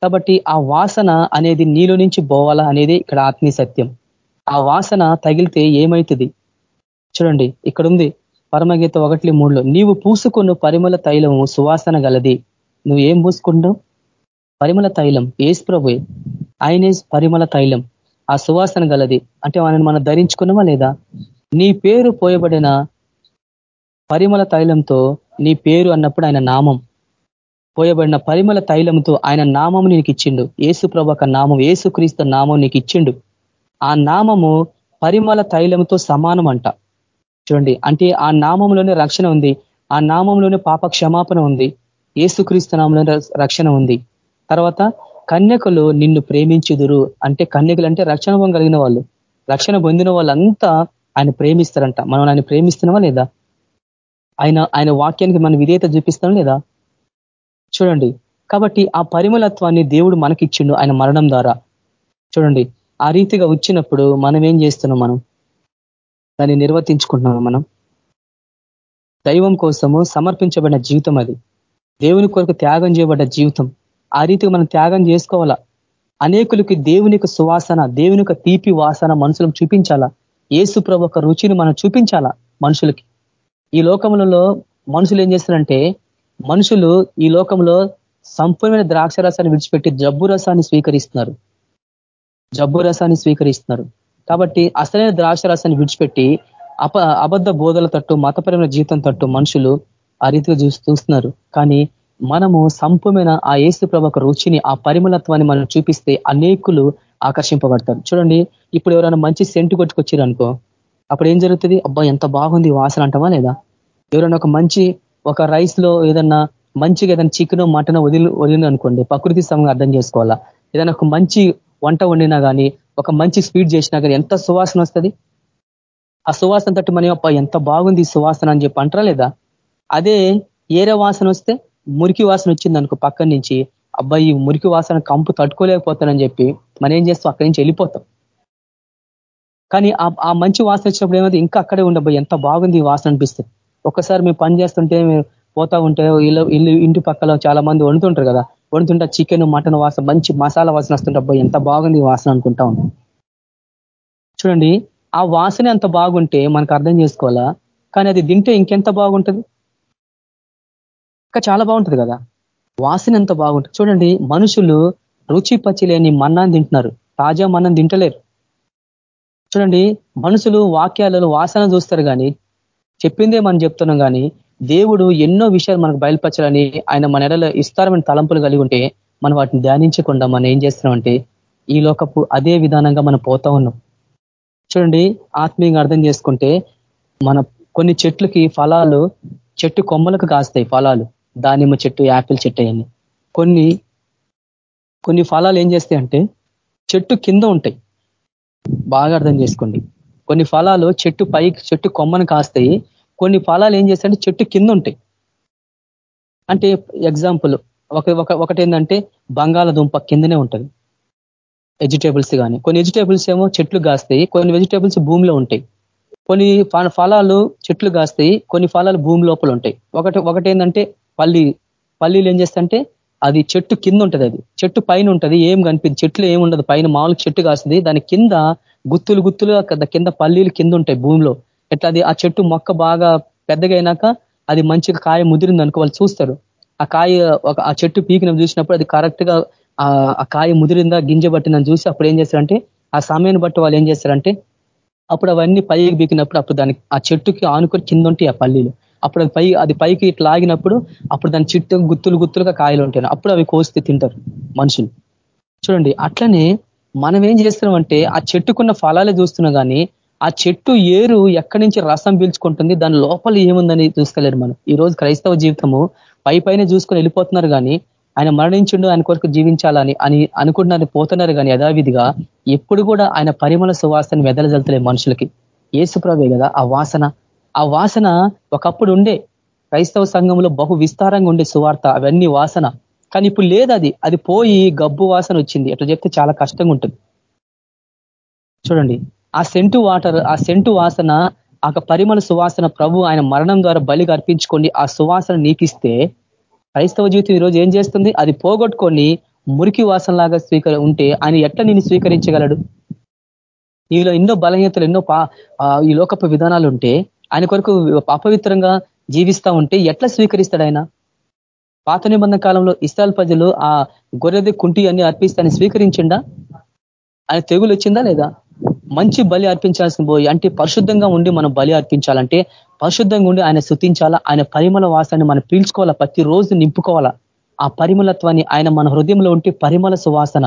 కాబట్టి ఆ వాసన అనేది నీలో నుంచి పోవాలా అనేది ఇక్కడ ఆత్మీయ సత్యం. ఆ వాసన తగిలితే ఏమవుతుంది చూడండి ఇక్కడ ఉంది పరమగీత ఒకటి మూడులో నీవు పూసుకున్న పరిమళ తైలము సువాసన గలది. నువ్వు ఏం పూసుకుంటావు పరిమళ తైలం ఏసుప్రభు ఆయనే పరిమళ తైలం. ఆ సువాసన గలది. అంటే ఆయనను మనం ధరించుకున్నామా లేదా? నీ పేరు పోయబడిన పరిమళ తైలంతో నీ పేరు అన్నప్పుడు ఆయన నామం. పోయబడిన పరిమళ తైలంతో ఆయన నామము నీకు ఇచ్చిండు. ఏసు ప్రభక నామం ఏసుక్రీస్తు నామం నీకు ఇచ్చిండు. ఆ నామము పరిమళ తైలంతో సమానం అంట చూడండి అంటే ఆ నామంలోనే రక్షణ ఉంది. ఆ నామంలోనే పాప క్షమాపణ ఉంది ఏసుక్రీస్తు నామంలోనే రక్షణ ఉంది. తర్వాత కన్యకలు నిన్ను ప్రేమించుదురు. అంటే కన్యకలు అంటే రక్షణ కలిగిన వాళ్ళు. రక్షణ పొందిన వాళ్ళంతా ఆయన ప్రేమిస్తారంట. మనం ఆయన ప్రేమిస్తున్నామా లేదా? ఆయన ఆయన వాక్యానికి మనం విధేయత చూపిస్తాం లేదా? చూడండి. కాబట్టి ఆ పరిమళత్వాన్ని దేవుడు మనకిచ్చిండు ఆయన మరణం ద్వారా. చూడండి. ఆ రీతిగా వచ్చినప్పుడు మనం ఏం చేస్తున్నాం మనం? దాన్ని నిర్వర్తించుకుంటున్నాం మనం? దైవం కోసము సమర్పించబడిన జీవితం అది. దేవుని కొరకు త్యాగం చేయబడ్డ జీవితం. ఆ రీతికి మనం త్యాగం చేసుకోవాలా? అనేకులకి దేవునికి సువాసన దేవుని తీపి వాసన మనుషులకు చూపించాలా? ఏసు ప్రభు ఒక రుచిని మనం చూపించాలా మనుషులకి? ఈ లోకములలో మనుషులు ఏం చేస్తారంటే మనుషులు ఈ లోకంలో సంపూర్ణమైన ద్రాక్ష రసాన్ని విడిచిపెట్టి జబ్బు రసాన్ని స్వీకరిస్తున్నారు. జబ్బు రసాన్ని స్వీకరిస్తున్నారు. కాబట్టి అసలైన ద్రాక్ష రసాన్ని విడిచిపెట్టి అప అబద్ధ బోధల తట్టు మతపరమైన జీవితం తట్టు మనుషులు ఆ రీతిగా చూస్తున్నారు కానీ మనము సంపూర్ణమైన ఆ ఏసు ఒక రుచిని ఆ పరిమళత్వాన్ని మనం చూపిస్తే అనేకులు ఆకర్షింపబడతారు. చూడండి ఇప్పుడు ఎవరైనా మంచి సెంటు కొట్టుకొచ్చారు అనుకో అప్పుడు ఏం జరుగుతుంది? అబ్బా ఎంత బాగుంది వాసన అంటామా లేదా? ఎవరైనా ఒక మంచి ఒక రైస్లో ఏదన్నా మంచిగా ఏదైనా చికెన్ మటన్ వదిలి వదిలిన అనుకోండి ప్రకృతి సమయం అర్థం చేసుకోవాలా? ఏదైనా ఒక మంచి వంట వండినా కానీ ఒక మంచి స్వీట్ చేసినా కానీ ఎంత సువాసన వస్తుంది? ఆ సువాసన తట్టు మనం ఎంత బాగుంది సువాసన అని చెప్పి అంటారా లేదా? అదే ఏరే వాసన వస్తే మురికి వాసన వచ్చింది అనుకో పక్కన నుంచి అబ్బాయి ఈ మురికి వాసన కంపు తట్టుకోలేకపోతానని చెప్పి మనం ఏం చేస్తాం? అక్కడి నుంచి వెళ్ళిపోతాం. కానీ ఆ మంచి వాసన వచ్చినప్పుడు ఏమైంది? ఇంకా అక్కడే ఉండబోయి ఎంత బాగుంది ఈ వాసన అనిపిస్తుంది. ఒకసారి మేము పని చేస్తుంటే పోతా ఉంటే ఇల్లు ఇల్లు ఇంటి పక్కలో చాలా మంది వండుతుంటారు కదా వండుతుంటే చికెన్ మటన్ వాసన మంచి మసాలా వాసన వస్తుంటే అబ్బాయి ఎంత బాగుంది వాసన అనుకుంటా ఉన్నాం. చూడండి ఆ వాసన ఎంత బాగుంటే మనకు అర్థం చేసుకోవాలా? కానీ అది తింటే ఇంకెంత బాగుంటుంది? ఇంకా చాలా బాగుంటుంది కదా. వాసన ఎంత బాగుంటుంది చూడండి మనుషులు రుచి పచ్చి లేని మన్నాన్ని తింటున్నారు. తాజా మన్నం తింటలేరు. చూడండి మనుషులు వాక్యాలలో వాసన చూస్తారు కానీ చెప్పిందే మనం చెప్తున్నాం కానీ దేవుడు ఎన్నో విషయాలు మనకు బయలుపరచాలని ఆయన మన ఎడలో ఇస్తారమైన తలంపులు కలిగి ఉంటే మనం వాటిని ధ్యానించకుండా మనం ఏం చేస్తున్నామంటే ఈ లోకపు అదే విధానంగా మనం పోతా ఉన్నాం. చూడండి ఆత్మీయంగా అర్థం చేసుకుంటే మన కొన్ని చెట్లకి ఫలాలు చెట్టు కొమ్మలకు కాస్తాయి ఫలాలు. దానిమ్మ చెట్టు యాపిల్ చెట్టు అయ్యని కొన్ని కొన్ని ఫలాలు ఏం చేస్తాయి అంటే చెట్టు కింద ఉంటాయి. బాగా అర్థం చేసుకోండి. కొన్ని ఫలాలు చెట్టు పైకి చెట్టు కొమ్మను కాస్తాయి. కొన్ని ఫలాలు ఏం చేస్తాయంటే చెట్టు కింద ఉంటాయి. అంటే ఎగ్జాంపుల్ ఒక ఒకటి ఏంటంటే బంగాళదుంప కిందనే ఉంటుంది. వెజిటేబుల్స్ కానీ కొన్ని వెజిటేబుల్స్ ఏమో చెట్లు కాస్తాయి. కొన్ని వెజిటేబుల్స్ భూమిలో ఉంటాయి. కొన్ని ఫలాలు చెట్లు కాస్తాయి. కొన్ని ఫలాలు భూమి లోపల ఉంటాయి. ఒకటి ఒకటి ఏంటంటే పల్లి పల్లీలు ఏం చేస్తంటే అది చెట్టు కింద ఉంటుంది అది. చెట్టు పైన ఉంటుంది ఏం కనిపించింది. చెట్లు ఏమి ఉండదు. పైన మామూలు చెట్టు కాస్తుంది. దాని కింద గుత్తులు గుత్తులు కింద పల్లీలు కింద ఉంటాయి భూమిలో. ఎట్లా అది ఆ చెట్టు మొక్క బాగా పెద్దగా అయినాక అది మంచిగా కాయ ముదిరింది అనుకో వాళ్ళు చూస్తారు. ఆ కాయ ఒక ఆ చెట్టు పీకిన చూసినప్పుడు అది కరెక్ట్గా ఆ కాయ ముదిరిందా గింజ పట్టిందని చూసి అప్పుడు ఏం చేస్తారంటే ఆ సమయాన్ని బట్టి వాళ్ళు ఏం చేస్తారంటే అప్పుడు అవన్నీ పైకి బీకినప్పుడు అప్పుడు దానికి ఆ చెట్టుకి ఆనుకొని కింద ఉంటాయి ఆ పల్లీలు. అప్పుడు అది పై అది పైకి ఇట్లా లాగినప్పుడు అప్పుడు దాని చిట్టు గుత్తులు గుత్తులుగా కాయలు ఉంటాయి. అప్పుడు అవి కోస్తే తింటారు మనుషులు. చూడండి అట్లనే మనం ఏం చేస్తున్నాం అంటే ఆ చెట్టుకున్న ఫలాలే చూస్తున్నాం కానీ ఆ చెట్టు ఏరు ఎక్కడి నుంచి రసం పీల్చుకుంటుంది దాని లోపల ఏముందని చూసుకోలేరు మనం. ఈ రోజు క్రైస్తవ జీవితము పై పైన చూసుకొని వెళ్ళిపోతున్నారు కానీ ఆయన మరణించిండు ఆయన కొరకు జీవించాలని అని అనుకుంటున్నారు పోతున్నారు కానీ యథావిధిగా ఎప్పుడు కూడా ఆయన పరిమళ సువాసన వెదలజల్తలే మనుషులకి. ఏసుప్రవే కదా ఆ వాసన. ఆ వాసన ఒకప్పుడు ఉండే. క్రైస్తవ సంఘంలో బహు విస్తారంగా ఉండే సువార్త అవన్నీ వాసన. కానీ ఇప్పుడు లేదు అది. అది పోయి గబ్బు వాసన వచ్చింది. అట్లా చెప్తే చాలా కష్టంగా ఉంటుంది. చూడండి. ఆ సెంటు వాటర్ ఆ సెంటు వాసన ఆ పరిమళ సువాసన ప్రభు ఆయన మరణం ద్వారా బలిగా అర్పించుకొని ఆ సువాసన నీకిస్తే క్రైస్తవ జీవితం ఈరోజు ఏం చేస్తుంది? అది పోగొట్టుకొని మురికి వాసనలాగా స్వీకరి ఉంటే ఆయన ఎట్లా నేను స్వీకరించగలడు? నీలో ఎన్నో బలహీనతలు ఎన్నో ఈ లోకపు విధానాలు ఉంటే ఆయన కొరకు అపవిత్రంగా జీవిస్తా ఉంటే ఎట్లా స్వీకరిస్తాడు ఆయన? పాత నిబంధన కాలంలో ఇస్రాయల్ ప్రజలు ఆ గొర్రెది కుంటి అన్ని అర్పిస్తే స్వీకరించిండా? ఆయన తెగులు వచ్చిందా లేదా? మంచి బలి అర్పించాల్సిన పోయి అంటే పరిశుద్ధంగా ఉండి మనం బలి అర్పించాలంటే పరిశుద్ధంగా ఉండి ఆయన శుతించాలా ఆయన పరిమళ వాసాన్ని మనం పీల్చుకోవాలా? ప్రతి రోజు నింపుకోవాలా? ఆ పరిమళత్వాన్ని ఆయన మన హృదయంలో ఉంటే పరిమళ సువాసన.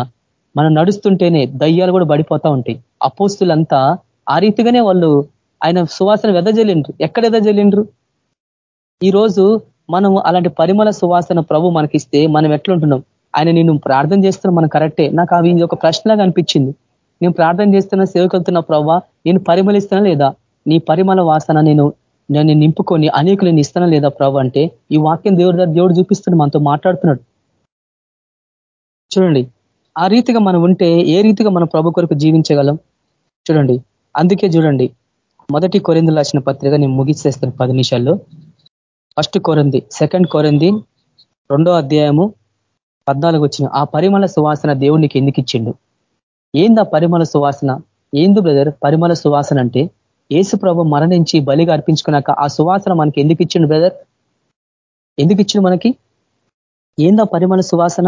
మనం నడుస్తుంటేనే దయ్యాలు కూడా పడిపోతా ఉంటాయి. అపోస్తులంతా ఆ రీతిగానే వాళ్ళు ఆయన సువాసన వెదజల్లిండ్రు. ఎక్కడ వెదజల్లిండ్రు? ఈరోజు మనం అలాంటి పరిమళ సువాసన ప్రభు మనకిస్తే మనం ఎట్లుంటున్నాం? ఆయన నేను ప్రార్థన చేస్తున్నా మనం కరెక్టే. నాకు అవి ఒక ప్రశ్నలాగా అనిపించింది. నేను ప్రార్థన చేస్తున్న సేవకెళ్తున్న ప్రభు నేను పరిమళిస్తున్నా లేదా? నీ పరిమళ వాసన నేను నేను నింపుకొని అనేకులు నేను ఇస్తానా లేదా ప్రభు అంటే ఈ వాక్యం దేవుడు దేవుడు చూపిస్తున్నాడు మనతో మాట్లాడుతున్నాడు. చూడండి ఆ రీతిగా మనం ఉంటే ఏ రీతిగా మనం ప్రభు కొరకు జీవించగలం? చూడండి అందుకే చూడండి మొదటి కొరింది రాసిన పత్రిక నేను ముగిసేస్తాను పది నిమిషాల్లో. ఫస్ట్ కొరంది సెకండ్ కొరంది రెండో అధ్యాయము పద్నాలుగు వచ్చిన ఆ పరిమళ సువాసన దేవునికి ఎందుకు ఇచ్చిండు? ఏందా పరిమళ సువాసన? ఏందు బ్రదర్? పరిమళ సువాసన అంటే ఏసు ప్రభు మరణించి బలిగా అర్పించుకున్నాక ఆ సువాసన మనకి ఎందుకు ఇచ్చిండు బ్రదర్? ఎందుకు ఇచ్చిండు మనకి? ఏందా పరిమళ సువాసన?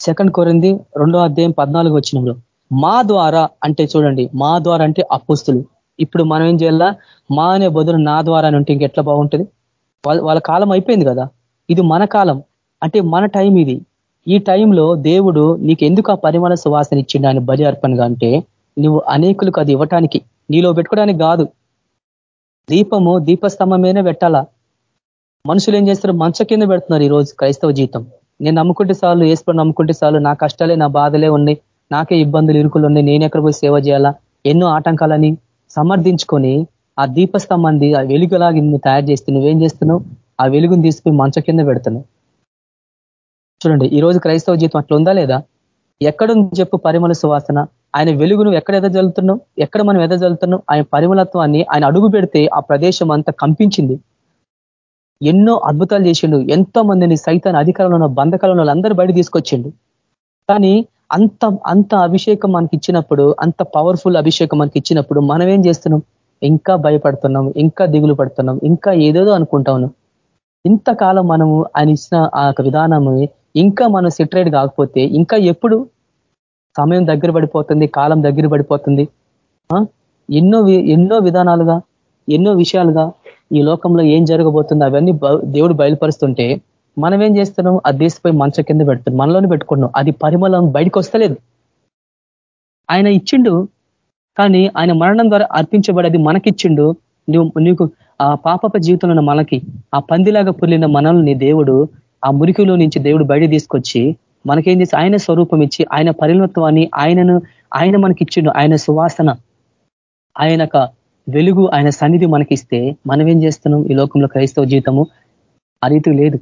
సెకండ్ కొరింది రెండో అధ్యాయం పద్నాలుగు వచ్చినంలో మా ద్వారా అంటే చూడండి మా ద్వారా అంటే అపుస్తులు. ఇప్పుడు మనం ఏం చేయాలా? మా అనే బదులు నా ద్వారా ఉంటే ఇంకెట్లా బాగుంటుంది? వాళ్ళ కాలం అయిపోయింది కదా? ఇది మన కాలం. అంటే మన టైం ఇది. ఈ టైంలో దేవుడు నీకు ఎందుకు ఆ పరిమళ సువాసన ఇచ్చిండు ఆయన బలి అర్పణగా అంటే నువ్వు అనేకులకు అది ఇవ్వటానికి నీలో పెట్టుకోవడానికి కాదు. దీపము దీపస్తంభమేనే పెట్టాలా? మనుషులు ఏం చేస్తారు? మంచ కింద పెడుతున్నారు ఈరోజు క్రైస్తవ జీవితం. నేను నమ్ముకుంటే చాలు వేసుకొని నమ్ముకుంటే చాలు. నా కష్టాలే నా బాధలే ఉన్నాయి. నాకే ఇబ్బందులు ఇరుకులు ఉన్నాయి. నేను ఎక్కడ పోయి సేవ చేయాలా? ఎన్నో ఆటంకాలని సమర్థించుకొని ఆ దీపస్తంభాన్ని ఆ వెలుగులాగా తయారు చేస్తే నువ్వేం చేస్తున్నావు? ఆ వెలుగుని తీసుకుని మంచ కింద పెడుతున్నావు. చూడండి ఈ రోజు క్రైస్తవ జీవితం అట్లా ఉందా లేదా? ఎక్కడుంది చెప్పు పరిమళ సువాసన? ఆయన వెలుగును ఎక్కడ ఎదజల్లుతున్నాం ఎక్కడ మనం ఎదజల్లుతున్నాం ఆయన పరిమళత్వాన్ని ఆయన అడుగు పెడితే ఆ ప్రదేశం అంతా కంపించింది. ఎన్నో అద్భుతాలు చేసిండు. ఎంతో మందిని సైతాన్ని అధికారంలో ఉన్న బంధకాలంలో అందరూ బయట తీసుకొచ్చిండు. కానీ అంత అంత అభిషేకం మనకి ఇచ్చినప్పుడు అంత పవర్ఫుల్ అభిషేకం మనకి ఇచ్చినప్పుడు మనం ఏం చేస్తున్నాం? ఇంకా భయపడుతున్నాం ఇంకా దిగులు పడుతున్నాం ఇంకా ఏదేదో అనుకుంటా ఇంతకాలం మనము ఆయన ఇచ్చిన ఆ యొక్క విధానము ఇంకా మనం సెటరేట్ కాకపోతే ఇంకా ఎప్పుడు? సమయం దగ్గర పడిపోతుంది కాలం దగ్గర పడిపోతుంది. ఎన్నో ఎన్నో విధానాలుగా ఎన్నో విషయాలుగా ఈ లోకంలో ఏం జరగబోతుంది అవన్నీ దేవుడు బయలుపరుస్తుంటే మనం ఏం చేస్తున్నాం ఆ దేశపై మంచ కింద పెడుతున్నాం. మనలోనే పెట్టుకున్నాం అది పరిమళం బయటకు వస్తలేదు. ఆయన ఇచ్చిండు కానీ ఆయన మరణం ద్వారా అర్పించబడేది మనకిచ్చిండు. నువ్వు నీకు ఆ పాపప జీవితంలో మనకి ఆ పందిలాగా పుల్లిన మనల్ని దేవుడు ఆ మురికిలో నుంచి దేవుడు బయట తీసుకొచ్చి మనకేం చేసి ఆయన స్వరూపం ఇచ్చి ఆయన పరిణత్వాన్ని ఆయనను ఆయన మనకిచ్చిండు. ఆయన సువాసన ఆయన వెలుగు ఆయన సన్నిధి మనకిస్తే మనం ఏం చేస్తున్నాం? ఈ లోకంలో క్రైస్తవ జీవితము ఆ రీతి లేదు.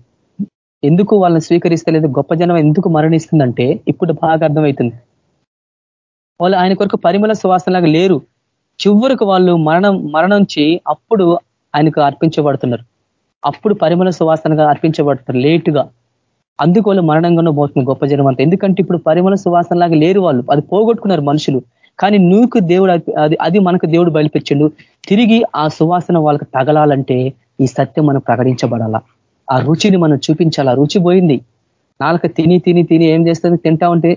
ఎందుకు వాళ్ళని స్వీకరిస్తలేదు గొప్ప జనం ఎందుకు మరణిస్తుందంటే ఇప్పుడు బాగా అర్థమవుతుంది. వాళ్ళు ఆయన కొరకు పరిమళ సువాసనలాగా లేరు. చివరికి వాళ్ళు మరణం మరణించి అప్పుడు ఆయనకు అర్పించబడుతున్నారు. అప్పుడు పరిమళ సువాసనగా అర్పించబడుతున్నారు లేటుగా. అందుకు వాళ్ళు మరణంగానో పోతుంది గొప్ప జనం అంతా. ఎందుకంటే ఇప్పుడు పరిమళ సువాసనలాగా లేరు వాళ్ళు. అది పోగొట్టుకున్నారు మనుషులు. కానీ నువ్వుకు దేవుడు అది అది మనకు దేవుడు బయలుపెచ్చిండు తిరిగి ఆ సువాసన వాళ్ళకి తగలాలంటే ఈ సత్యం మనం ప్రకటించబడాలా. ఆ రుచిని మనం చూపించాలి. ఆ రుచి పోయింది. నాలుక తిని తిని తిని ఏం చేస్తుంది? తింటా ఉంటే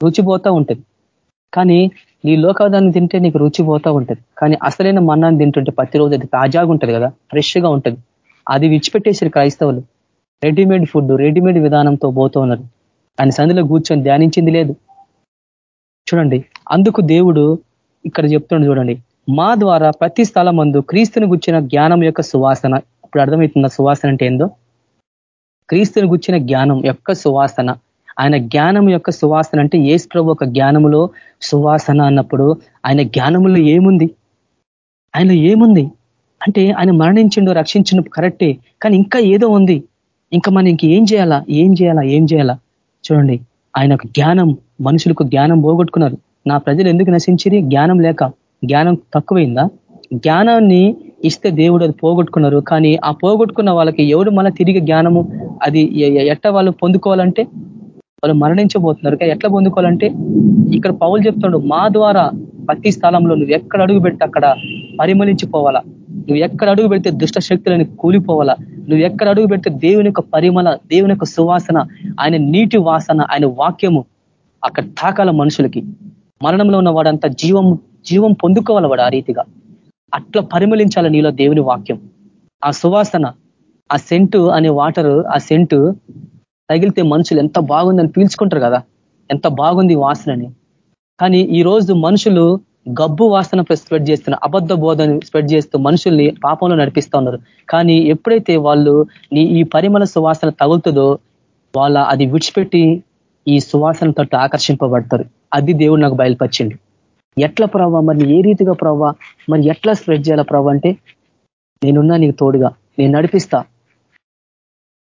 రుచి పోతా ఉంటుంది. కానీ నీ లోకదాన్ని తింటే నీకు రుచి పోతా ఉంటుంది. కానీ అసలైన మన్నాన్ని తింటుంటే ప్రతిరోజు అది తాజాగా ఉంటుంది కదా ఫ్రెష్గా ఉంటుంది. అది విడిచిపెట్టేసారు క్రైస్తవులు. రెడీమేడ్ ఫుడ్ రెడీమేడ్ విధానంతో పోతూ ఉన్నారు. ఆయన సంధిలో కూర్చొని ధ్యానించింది లేదు. చూడండి అందుకు దేవుడు ఇక్కడ చెప్తుండే చూడండి మా ద్వారా ప్రతి స్థలం క్రీస్తుని గుచ్చిన జ్ఞానం యొక్క సువాసన ఇప్పుడు అర్థమవుతుందా సువాసన అంటే ఏందో? క్రీస్తుని గుచ్చిన జ్ఞానం యొక్క సువాసన. ఆయన జ్ఞానం యొక్క సువాసన అంటే ఏసు ప్రభు ఒక జ్ఞానములో సువాసన అన్నప్పుడు ఆయన జ్ఞానములో ఏముంది? ఆయన ఏముంది? అంటే ఆయన మరణించిండు రక్షించిండు కరెక్టే కానీ ఇంకా ఏదో ఉంది. ఇంకా మనం ఇంక ఏం చేయాలా? ఏం చేయాలా? ఏం చేయాలా? చూడండి. ఆయన జ్ఞానం మనుషులకు జ్ఞానం పోగొట్టుకున్నారు. నా ప్రజలు ఎందుకు నశించిరి? జ్ఞానం లేక. జ్ఞానం తక్కువైందా? జ్ఞానాన్ని ఇస్తే దేవుడు అది పోగొట్టుకున్నారు. కానీ ఆ పోగొట్టుకున్న వాళ్ళకి ఎవడు మళ్ళీ తిరిగి జ్ఞానము? అది ఎట్ట వాళ్ళు పొందుకోవాలంటే? వాళ్ళు మరణించబోతున్నారు. ఎట్లా పొందుకోవాలంటే? ఇక్కడ పౌలు చెప్తాడు మా ద్వారా ప్రతి స్థలంలో నువ్వు ఎక్కడ అడుగు పెడితే అక్కడ పరిమళించిపోవాలా? నువ్వు ఎక్కడ అడుగు పెడితే దుష్ట శక్తులని కూలిపోవాలా? నువ్వు ఎక్కడ అడుగు పెడితే దేవుని యొక్క పరిమళ దేవుని యొక్క సువాసన ఆయన నీటి వాసన ఆయన వాక్యము అక్కడ తాకాల మనుషులకి? మరణంలో ఉన్న వాడంతా జీవం జీవం పొందుకోవాలి వాడు ఆ రీతిగా? అట్లా పరిమళించాల నీలో దేవుని వాక్యం. ఆ సువాసన ఆ సెంటు అనే వాటరు ఆ సెంటు తగిలితే మనుషులు ఎంత బాగుందని పీల్చుకుంటారు కదా. ఎంత బాగుంది వాసనని. కానీ ఈ రోజు మనుషులు గబ్బు వాసన స్ప్రెడ్ చేస్తున్న అబద్ధ బోధన స్ప్రెడ్ చేస్తూ మనుషుల్ని పాపంలో నడిపిస్తూ ఉన్నారు. కానీ ఎప్పుడైతే వాళ్ళు నీ ఈ పరిమళ సువాసన తగులుతుందో వాళ్ళ అది విడిచిపెట్టి ఈ సువాసన తట్టు ఆకర్షింపబడతారు. అది దేవుడు నాకు బయలుపరిచింది ఎట్లా ప్రభావ మరి ఏ రీతిగా ప్రభావ మరి ఎట్లా స్ప్రెడ్ చేయాలా ప్రభావ అంటే నేనున్నా నీకు తోడుగా నేను నడిపిస్తా.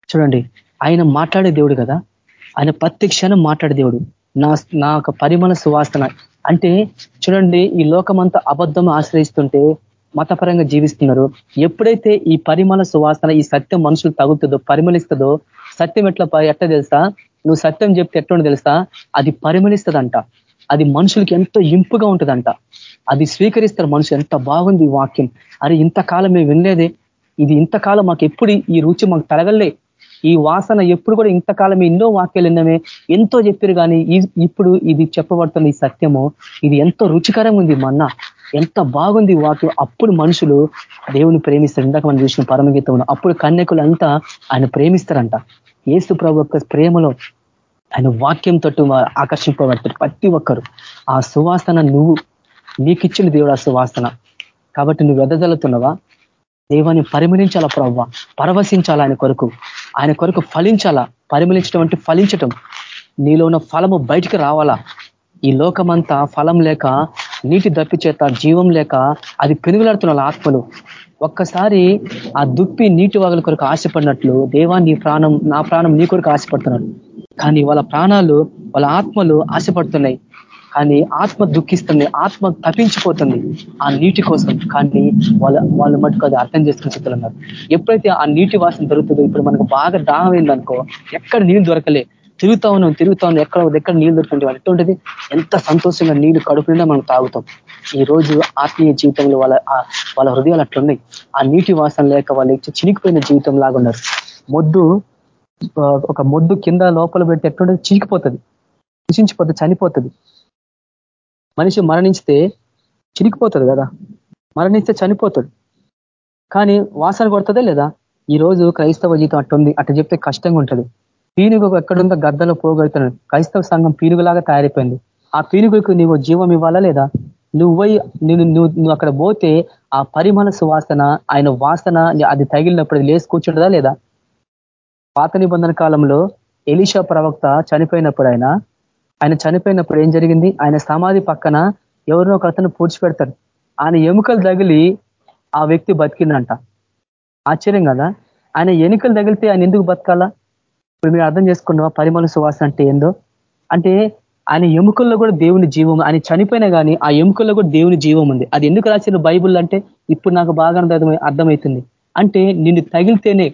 చూడండి ఆయన మాట్లాడే దేవుడు కదా? ఆయన ప్రతి క్షణం మాట్లాడే దేవుడు. నా నా పరిమళ సువాసన. అంటే చూడండి ఈ లోకమంతా అబద్ధం ఆశ్రయిస్తుంటే మతపరంగా జీవిస్తున్నారు. ఎప్పుడైతే ఈ పరిమళ సువాసన ఈ సత్యం మనుషులు తగులుతుందో పరిమళిస్తుందో సత్యం ఎట్లా ఎట్లా తెలుసా? నువ్వు సత్యం చెప్తే ఎట్లా తెలుసా? అది పరిమళిస్తుందంట. అది మనుషులకి ఎంతో ఇంపుగా ఉంటుందంట. అది స్వీకరిస్తారు మనుషులు. ఎంత బాగుంది వాక్యం. అరే ఇంతకాలం మేము వినలేదే. ఇది ఇంతకాలం మాకు ఎప్పుడు ఈ రుచి మాకు తలగల్లే ఈ వాసన ఎప్పుడు కూడా ఇంతకాలం ఎన్నో వాక్యాలు విన్నమే. ఎంతో చెప్పారు కానీ ఇప్పుడు ఇది చెప్పబడుతున్న ఈ సత్యము ఇది ఎంతో రుచికరంగా ఉంది మన్న ఎంత బాగుంది వాక్యం. అప్పుడు మనుషులు దేవుని ప్రేమిస్తారు. ఇందాక మనం చూసిన పరమగీతం అప్పుడు కన్యకులంతా ఆయన ప్రేమిస్తారంట. ఏసు ప్రభు యొక్క ప్రేమలో ఆయన వాక్యం తట్టు ఆకర్షింపబడతారు. ప్రతి ఒక్కరు. ఆ సువాసన నువ్వు నీకిచ్చిన దేవుడు ఆ సువాసన. కాబట్టి నువ్వు వెదజల్లుతున్నావా? దేవాన్ని పరిమళించాలా ప్రవ్వ? పరవశించాలా ఆయన కొరకు? ఆయన కొరకు ఫలించాలా? పరిమళించడం అంటే ఫలించటం. నీలో ఉన్న ఫలము బయటికి రావాలా? ఈ లోకమంతా ఫలం లేక నీటి దప్పి చేత జీవం లేక అది పెనుగులాడుతున్న ఆత్మలు. ఒక్కసారి ఆ దుప్పి నీటి వాగుల కొరకు ఆశపడినట్లు దేవా నీ ప్రాణం నా ప్రాణం నీ కొరకు ఆశపడుతున్నాడు. కానీ వాళ్ళ ప్రాణాలు వాళ్ళ ఆత్మలు ఆశపడుతున్నాయి. కానీ ఆత్మ దుఃఖిస్తుంది ఆత్మ తప్పించిపోతుంది ఆ నీటి కోసం. కానీ వాళ్ళ వాళ్ళ మటుకు అది అర్థం చేసుకుని చెప్తున్నారు ఎప్పుడైతే ఆ నీటి వాసన దొరుకుతుందో ఇప్పుడు మనకు బాగా దాహం అయిందనుకో ఎక్కడ నీళ్ళు దొరకలే. తిరుగుతా ఉన్నాం తిరుగుతా ఉన్నాం ఎక్కడ ఎక్కడ నీళ్ళు దొరుకుతుంటే ఎటువంటి ఎంత సంతోషంగా నీళ్ళు కడుపు నిండా మనం తాగుతాం. ఈ రోజు ఆత్మీయ జీవితంలో వాళ్ళ వాళ్ళ హృదయాలు అట్లున్నాయి. ఆ నీటి వాసన లేక వాళ్ళు చినికిపోయిన జీవితం లాగా ఉన్నారు. మొద్దు ఒక మొద్దు కింద లోపల పెట్టి ఎట్లుంటే చినికిపోతుంది కృషించిపోతుంది చనిపోతుంది. మనిషి మరణించితే చినికిపోతుంది కదా? మరణిస్తే చనిపోతాడు. కానీ వాసన కొడుతుందే లేదా? ఈ రోజు క్రైస్తవ జీవితం అట్టుంది. అట్ట చెప్తే కష్టంగా ఉంటుంది. పీనుగు ఎక్కడుందో గద్దలో పోగొడుతున్నాడు. క్రైస్తవ సంఘం పీనుగులాగా తయారైపోయింది. ఆ పీనుగులకు నీవు జీవం ఇవ్వాలా లేదా? నువ్వు నేను నువ్వు నువ్వు అక్కడ పోతే ఆ పరిమళ సువాసన ఆయన వాసన అది తగిలినప్పుడు లేచి కూర్చుంటుందా లేదా? పాత నిబంధన కాలంలో ఎలీషా ప్రవక్త చనిపోయినప్పుడు ఆయన ఆయన చనిపోయినప్పుడు ఏం జరిగింది? ఆయన సమాధి పక్కన ఎవరినో ఒక అతను పూడ్చిపెడతాడు. ఆయన ఎముకలు తగిలి ఆ వ్యక్తి బతికిందంట. ఆశ్చర్యం కదా? ఆయన ఎన్నికలు తగిలితే ఆయన ఎందుకు బతకాలా? ఇప్పుడు మీరు అర్థం చేసుకున్నావా? పరిమళ సువాసన అంటే ఏందో? అంటే ఆయన ఎముకల్లో కూడా దేవుని జీవం ఆయన చనిపోయినా కానీ ఆ ఎముకల్లో కూడా దేవుని జీవం ఉంది. అది ఎందుకు రాసిన బైబుల్ అంటే ఇప్పుడు నాకు బాగా అర్థమవుతుంది. అంటే నిన్ను తగిలితేనే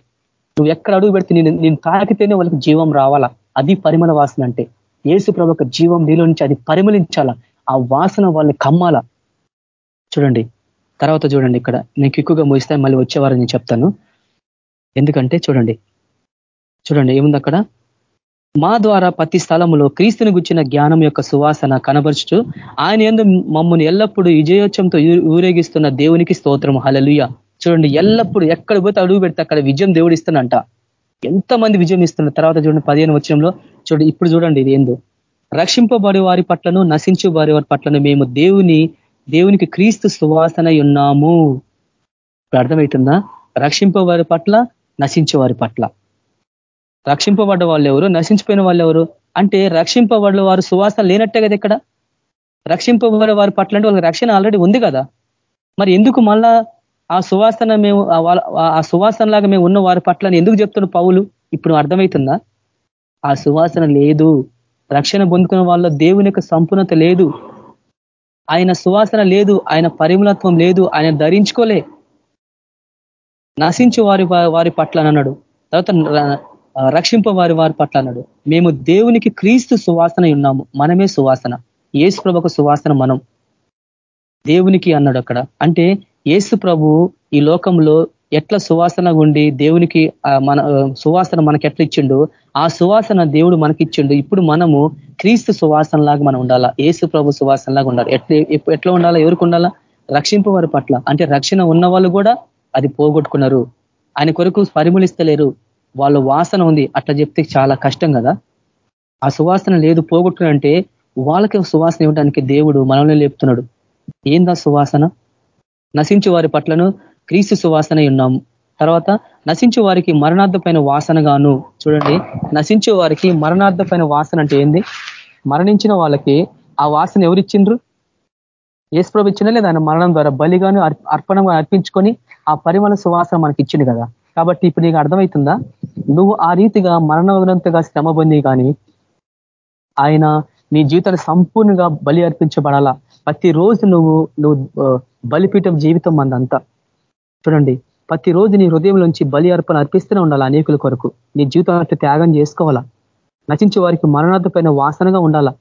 నువ్వు ఎక్కడ అడుగు పెడితే నేను నేను తాకితేనే వాళ్ళకి జీవం రావాలా? అది పరిమళ వాసన అంటే. ఏసు ప్రభు జీవం నీలో నుంచి అది పరిమళించాలా? ఆ వాసన వాళ్ళని కమ్మాలా? చూడండి. తర్వాత చూడండి ఇక్కడ. నీకు ఎక్కువగా ముగిస్తే మళ్ళీ వచ్చేవారు నేను చెప్తాను. ఎందుకంటే చూడండి. చూడండి ఏముంది అక్కడ? మా ద్వారా ప్రతి స్థలములో క్రీస్తుని గుచ్చిన జ్ఞానం యొక్క సువాసన కనబరుచుతూ ఆయన ఎందు మమ్మల్ని ఎల్లప్పుడూ విజయోత్సవంతో ఊరేగిస్తున్న దేవునికి స్తోత్రం హలలుయ చూడండి ఎల్లప్పుడు ఎక్కడ పోతే అడుగు పెడితే అక్కడ విజయం దేవుడు ఇస్తానంట ఎంతమంది విజయం ఇస్తున్నారు? తర్వాత చూడండి పదిహేను వచ్చంలో చూడండి ఇప్పుడు చూడండి ఇది ఏందో. రక్షింపబడి వారి పట్లను నశించు వారి వారి పట్లను మేము దేవుని దేవునికి క్రీస్తు సువాసన ఉన్నాము. ఇప్పుడు అర్థమవుతుందా రక్షింపవారి పట్ల నశించే వారి పట్ల. రక్షింపబడ్డ వాళ్ళు ఎవరు? నశించిపోయిన వాళ్ళు ఎవరు? అంటే రక్షింపబడ్డ వారు సువాసన లేనట్టే కదా ఇక్కడ? రక్షింపబడే వారి పట్ల అంటే వాళ్ళకి రక్షణ ఆల్రెడీ ఉంది కదా? మరి ఎందుకు మళ్ళా ఆ సువాసన మేము ఆ సువాసన లాగా మేము ఉన్న వారి పట్ల ఎందుకు చెప్తున్న పౌలు? ఇప్పుడు అర్థమవుతుందా ఆ సువాసన లేదు. రక్షణ పొందుకున్న వాళ్ళ దేవుని యొక్క సంపూర్ణత లేదు. ఆయన సువాసన లేదు. ఆయన పరిమళత్వం లేదు. ఆయన ధరించుకోలే. నశించు వారి వారి పట్ల అన్నాడు. తర్వాత రక్షింప వారి వారి పట్ల అన్నాడు. మేము దేవునికి క్రీస్తు సువాసన ఉన్నాము. మనమే సువాసన. ఏసు ప్రభకు సువాసన మనం. దేవునికి అన్నాడు అక్కడ. అంటే ఏసు ప్రభు ఈ లోకంలో ఎట్లా సువాసన ఉండి దేవునికి మన సువాసన మనకి ఎట్లా ఇచ్చిండు ఆ సువాసన దేవుడు మనకి ఇచ్చిండు ఇప్పుడు మనము క్రీస్తు సువాసన లాగా మనం ఉండాలా? ఏసు ప్రభు సువాసన లాగా ఉండాలి? ఎట్లా ఎట్లా ఉండాలా? ఎవరికి ఉండాలా? రక్షింపు వారి పట్ల. అంటే రక్షణ ఉన్న వాళ్ళు కూడా అది పోగొట్టుకున్నారు. ఆయన కొరకు పరిమళిస్తలేరు. వాళ్ళ వాసన ఉంది. అట్లా చెప్తే చాలా కష్టం కదా? ఆ సువాసన లేదు పోగొట్టుకునంటే వాళ్ళకి సువాసన ఇవ్వడానికి దేవుడు మనల్ని లేపుతున్నాడు. ఏందా సువాసన? నశించు వారి పట్లను క్రీస్తు సువాసన ఉన్నాము తర్వాత నశించు వారికి మరణార్థమైన వాసనగాను. చూడండి నశించే వారికి మరణార్థమైన వాసన అంటే ఏంది? మరణించిన వాళ్ళకి ఆ వాసన ఎవరిచ్చిండ్రు? ఏసుప్రభు ఇచ్చిన లేదా ఆయన మరణం ద్వారా బలిగాను అర్పణంగా అర్పించుకొని ఆ పరిమళ సువాసన మనకి ఇచ్చింది కదా. కాబట్టి ఇప్పుడు నీకు అర్థమవుతుందా నువ్వు ఆ రీతిగా మరణవంతంగా శ్రమ పొంది కానీ ఆయన నీ జీవితాన్ని సంపూర్ణంగా బలి అర్పించబడాలా? ప్రతిరోజు నువ్వు నువ్వు బలిపీఠం జీవితం మందంతా. చూడండి ప్రతిరోజు నీ హృదయంలోంచి బలి అర్పణ అర్పిస్తూనే ఉండాలి అనేకుల కొరకు. నీ జీవితం అట్లా త్యాగం చేసుకోవాలా? నచించే వారికి మరణార్థపైన వాసనగా ఉండాలా?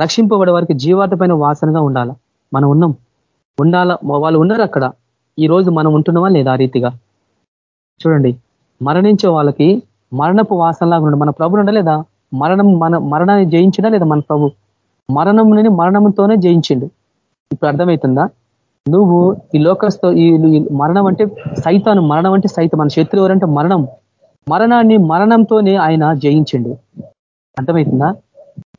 రక్షింపబడే వారికి జీవార్థపైన వాసనగా ఉండాలా? మనం ఉన్నాం. ఉండాలా? వాళ్ళు ఉన్నారు అక్కడ. ఈ రోజు మనం ఉంటున్నామా లేదా ఆ రీతిగా? చూడండి మరణించే వాళ్ళకి మరణపు వాసనలాగా ఉండడు మన ప్రభు ఉండలేదా మరణం మన మరణాన్ని జయించినా లేదా మన ప్రభు? మరణంని మరణంతోనే జయించిండు. ఇప్పుడు అర్థమవుతుందా? నువ్వు ఈ లోకస్తో ఈ మరణం అంటే సైతాను మరణం అంటే సైతం. మన శత్రువు ఎవరంటే మరణం. మరణాన్ని మరణంతోనే ఆయన జయించిండు. అర్థమవుతుందా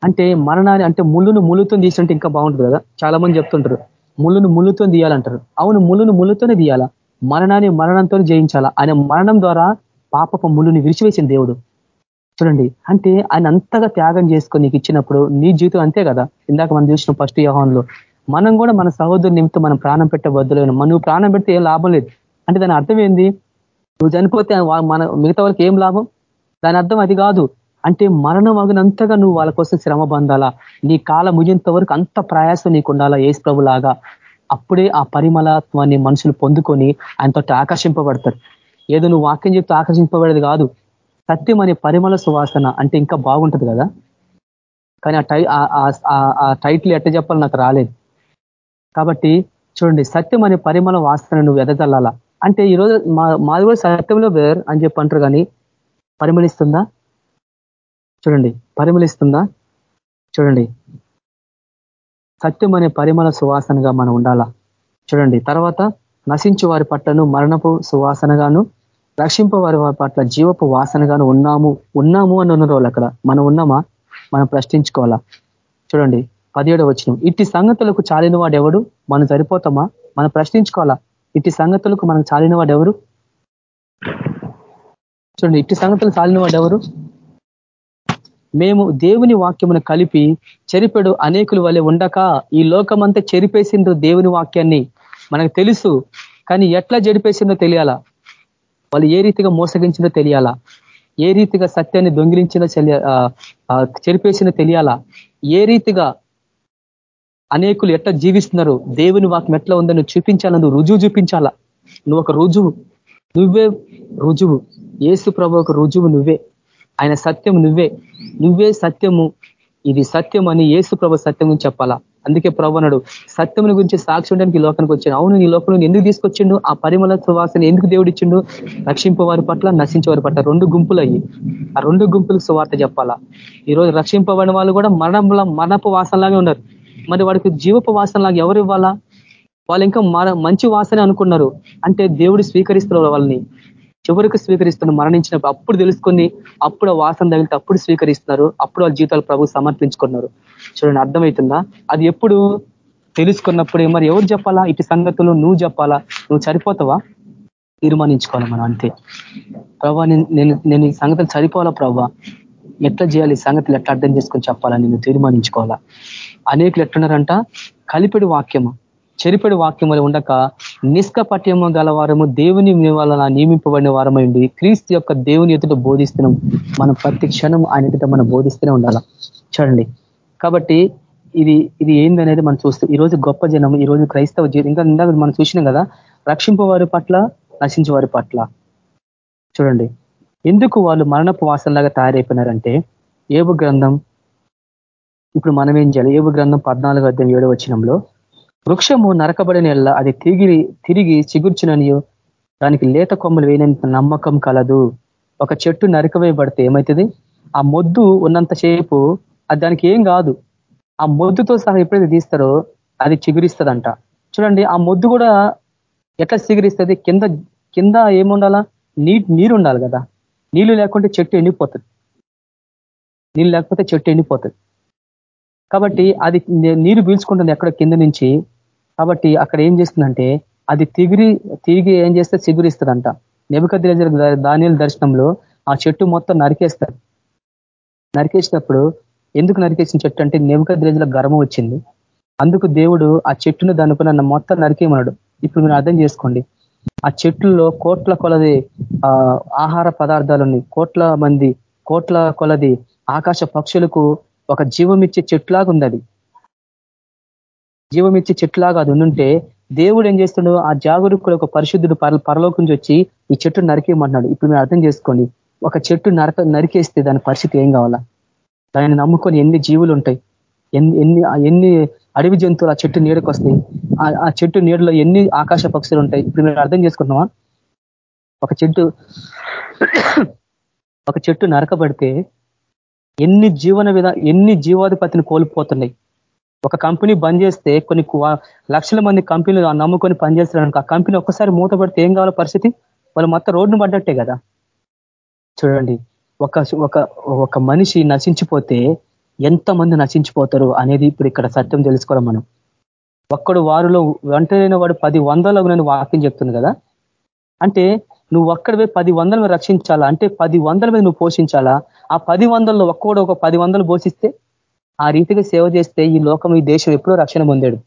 అంటే మరణాన్ని అంటే ముళ్ళును ముళ్ళుతో తీసినట్టు ఇంకా బాగుంటుంది కదా? చాలా మంది చెప్తుంటారు ముళ్ళును ముళ్ళుతో తీయాలంటారు. అవును ముళ్ళును ముళ్ళుతోనే తీయాలా? మరణాన్ని మరణంతో జయించాలా? ఆయన మరణం ద్వారా పాపపు ముళ్ళుని విరిచివేసిన దేవుడు. చూడండి అంటే ఆయన అంతగా త్యాగం చేసుకొని నీకు ఇచ్చినప్పుడు నీ జీవితం అంతే కదా? ఇందాక మనం చూసిన ఫస్ట్ యోహంలో మనం కూడా మన సహోదరు నిమిత్తం మనం ప్రాణం పెట్టబద్దులేను నువ్వు ప్రాణం పెడితే ఏం లాభం లేదు. అంటే దాని అర్థం ఏంది? నువ్వు చనిపోతే మన మిగతా వాళ్ళకి ఏం లాభం? దాని అర్థం అది కాదు. అంటే మరణం అగినంతగా నువ్వు వాళ్ళ కోసం శ్రమ పొందాలా? నీ కాలం ముగింత వరకు అంత ప్రయాసం నీకు ఉండాలా ఏసు ప్రభులాగా అప్పుడే ఆ పరిమళత్వాన్ని మనుషులు పొందుకొని ఆయనతో ఆకర్షింపబడతారు. ఏదో నువ్వు వాక్యం చెప్తే ఆకర్షింపబడేది కాదు. సత్యం అనే పరిమళ సువాసన అంటే ఇంకా బాగుంటది కదా? కానీ ఆ టై ఆ టైటిల్ ఎట్ట చెప్పాలి నాకు రాలేదు. కాబట్టి చూడండి సత్యం అనే పరిమళ వాసన నువ్వు ఎదగలాలా అంటే ఈరోజు మా మాది కూడా సత్యంలో వేర్ అని చెప్పి అంటారు కానీ పరిమళిస్తుందా? చూడండి పరిమళిస్తుందా? చూడండి సత్యం అనే పరిమళ సువాసనగా మనం ఉండాలా? చూడండి తర్వాత నశించు వారి పట్లను మరణపు సువాసనగాను రక్షింప వారి పట్ల జీవపు వాసనగాను ఉన్నాము ఉన్నాము అని ఉన్న రోజులు అక్కడ. మనం ఉన్నామా? మనం ప్రశ్నించుకోవాలా? చూడండి పదిహేడు వచ్చిన ఇట్టి సంగతులకు చాలిన వాడెవడు ఎవడు మనం సరిపోతామా? మనం ప్రశ్నించుకోవాలా? ఇట్టి సంగతులకు మనం చాలిన వాడెవరు ఎవరు చూడండి ఇట్టి సంగతులు చాలిన వాడెవరు ఎవరు మేము దేవుని వాక్యమును కలిపి చెరిపెడు అనేకులు వలె ఉండక ఈ లోకమంతా చెరిపేసిండ్రు దేవుని వాక్యాన్ని. మనకు తెలుసు కానీ ఎట్లా జడిపేసిందో తెలియాలా? వాళ్ళు ఏ రీతిగా మోసగించిందో తెలియాలా? ఏ రీతిగా సత్యాన్ని దొంగిలించిందో చెరిపేసిందో తెలియాలా? ఏ రీతిగా అనేకులు ఎట్లా జీవిస్తున్నారు? దేవుని వాక్యం ఎట్లా ఉందని చూపించాలని నువ్వు రుజువు చూపించాలా? నువ్వు ఒక రుజువు. నువ్వే రుజువు. ఏసు ప్రభు ఒక రుజువు నువ్వే. ఆయన సత్యం నువ్వే. నువ్వే సత్యము. ఇది సత్యం అని ఏసు ప్రభు సత్యం గురించి చెప్పాలా? అందుకే ప్రభు అన్నాడు సత్యముని గురించి సాక్షి ఉండడానికి లోకానికి వచ్చాడు అవును నీ లోకంలో ఎందుకు తీసుకొచ్చిండు? ఆ పరిమళ సువాసన ఎందుకు దేవుడు ఇచ్చిండు? రక్షింపవారి పట్ల నశించేవారి పట్ల రెండు గుంపులు అయ్యి. ఆ రెండు గుంపులకు సువార్త చెప్పాలా? ఈరోజు రక్షింపబడిన వాళ్ళు కూడా మరణంలో మరణపు వాసనలాగే ఉన్నారు. మరి వాడికి జీవపు వాసనలాగా ఎవరు ఇవ్వాలా? వాళ్ళు ఇంకా మంచి వాసన అనుకున్నారు. అంటే దేవుడు స్వీకరిస్తున్నారు వాళ్ళని. చివరికి స్వీకరిస్తున్నారు మరణించినప్పుడు అప్పుడు తెలుసుకొని అప్పుడు వాసన తగిలితే అప్పుడు స్వీకరిస్తున్నారు. అప్పుడు వాళ్ళ జీవితాలు ప్రభు సమర్పించుకున్నారు. చూడండి అర్థమవుతుందా అది ఎప్పుడు తెలుసుకున్నప్పుడు మరి ఎవరు చెప్పాలా? ఇటు సంగతులు నువ్వు చెప్పాలా? నువ్వు సరిపోతావా? తీర్మానించుకోవాలి మనం అంతే. ప్రభా నేను నేను ఈ సంగతులు చనిపోవాలా ప్రభా? ఎట్లా చేయాలి? సంగతులు ఎట్లా అర్థం చేసుకొని చెప్పాలా? నేను తీర్మానించుకోవాలా? అనేకులు ఎట్లున్నారంట కలిపెడు వాక్యము. చెరిపెడు వాక్యం ఉండక నిష్కపట్యము గలవారము దేవుని వలన నియమింపబడిన వారమైంది క్రీస్తు యొక్క దేవుని ఎదుట బోధిస్తున్నాం. మనం ప్రతి క్షణం ఆయన ఎదుట మనం బోధిస్తూనే ఉండాల? చూడండి. కాబట్టి ఇది ఇది ఏందనేది మనం చూస్తాం ఈ రోజు గొప్ప జనం ఈ రోజు క్రైస్తవ జీవితం ఇంకా ఇందాక మనం చూసినాం కదా రక్షింపు వారి పట్ల నశించే వారి పట్ల. చూడండి. ఎందుకు వాళ్ళు మరణపు వాసనలాగా తయారైపోయినారంటే ఏబు గ్రంథం ఇప్పుడు మనం ఏం చేయాలి? ఏబు గ్రంథం పద్నాలుగు అధ్యాయం ఏడో వచ్చినంలో వృక్షము నరకబడిన అది తిరిగి తిరిగి చిగుర్చుననియో. దానికి లేత కొమ్మలు వేయనంత నమ్మకం కలదు. ఒక చెట్టు నరకవేయబడితే ఏమవుతుంది ఆ మొద్దు ఉన్నంత సేపు అది దానికి ఏం కాదు. ఆ మొద్దుతో సహా ఎప్పుడైతే తీస్తారో అది చిగురిస్తుందంట. చూడండి ఆ మొద్దు కూడా ఎట్లా చిగురిస్తుంది? కింద కింద ఏముండాలా? నీ నీరు ఉండాలి కదా. నీళ్ళు లేకుంటే చెట్టు ఎండిపోతుంది. నీళ్ళు లేకపోతే చెట్టు ఎండిపోతుంది. కాబట్టి అది నీరు పీల్చుకుంటుంది ఎక్కడ కింద నుంచి. కాబట్టి అక్కడ ఏం చేస్తుందంటే అది తిగిరి తిరిగి ఏం చేస్తే చిగురిస్తుందంట. నెబక దానియల దర్శనంలో ఆ చెట్టు మొత్తం నరికేస్తారు. నరికేసినప్పుడు ఎందుకు నరికేసిన చెట్టు అంటే నెబక ద్రేజుల గర్వం వచ్చింది. అందుకు దేవుడు ఆ చెట్టును దానుకున్న మొత్తం నరికేయమన్నాడు. ఇప్పుడు మీరు అర్థం చేసుకోండి. ఆ చెట్లలో కోట్ల కొలది ఆహార పదార్థాలు ఉన్నాయి. కోట్ల మంది కోట్ల కొలది ఆకాశ పక్షులకు ఒక జీవం ఇచ్చే చెట్లాగా ఉంది అది జీవం ఇచ్చే చెట్లాగా అది ఉండుంటే దేవుడు ఏం చేస్తుండో? ఆ జాగరూకుడు ఒక పరిశుద్ధుడు పరలోకం నుంచి వచ్చి ఈ చెట్టు నరికేయమంటున్నాడు. ఇప్పుడు మీరు అర్థం చేసుకోండి. ఒక చెట్టు నరక నరికేస్తే దాని పరిస్థితి ఏం కావాలా? దాన్ని నమ్ముకొని ఎన్ని జీవులు ఉంటాయి? ఎన్ని ఎన్ని అడవి జంతువులు ఆ చెట్టు నీడకు వస్తాయి ఆ చెట్టు నీడలో ఎన్ని ఆకాశ పక్షులు ఉంటాయి? ఇప్పుడు మీరు అర్థం చేసుకుంటున్నావా? ఒక చెట్టు ఒక చెట్టు నరకబడితే ఎన్ని జీవన విధ ఎన్ని జీవాధిపతిని కోల్పోతున్నాయి. ఒక కంపెనీ బంద్ చేస్తే కొన్ని లక్షల మంది కంపెనీలు నమ్ముకొని పనిచేస్తున్నారు ఆ కంపెనీ ఒక్కసారి మూతపడితే ఏం కావాలో పరిస్థితి? వాళ్ళు మొత్తం రోడ్డును పడ్డట్టే కదా. చూడండి ఒక ఒక ఒక మనిషి నశించిపోతే ఎంతమంది నశించిపోతారు అనేది ఇప్పుడు ఇక్కడ సత్యం తెలుసుకోవాలి మనం. ఒక్కడు వారిలో వెంటనే వాడు పది వందలకు వాక్యం చెప్తుంది కదా. అంటే నువ్వు ఒక్కడివే పది వందల రక్షించాలా? అంటే పది వందల మీద నువ్వు పోషించాలా? ఆ పది వందల్లో ఒక్కడు ఒక పది వందలు పోషిస్తే ఆ రీతిగా సేవ చేస్తే ఈ లోకం ఈ దేశం ఎప్పుడో రక్షణ పొందాడు.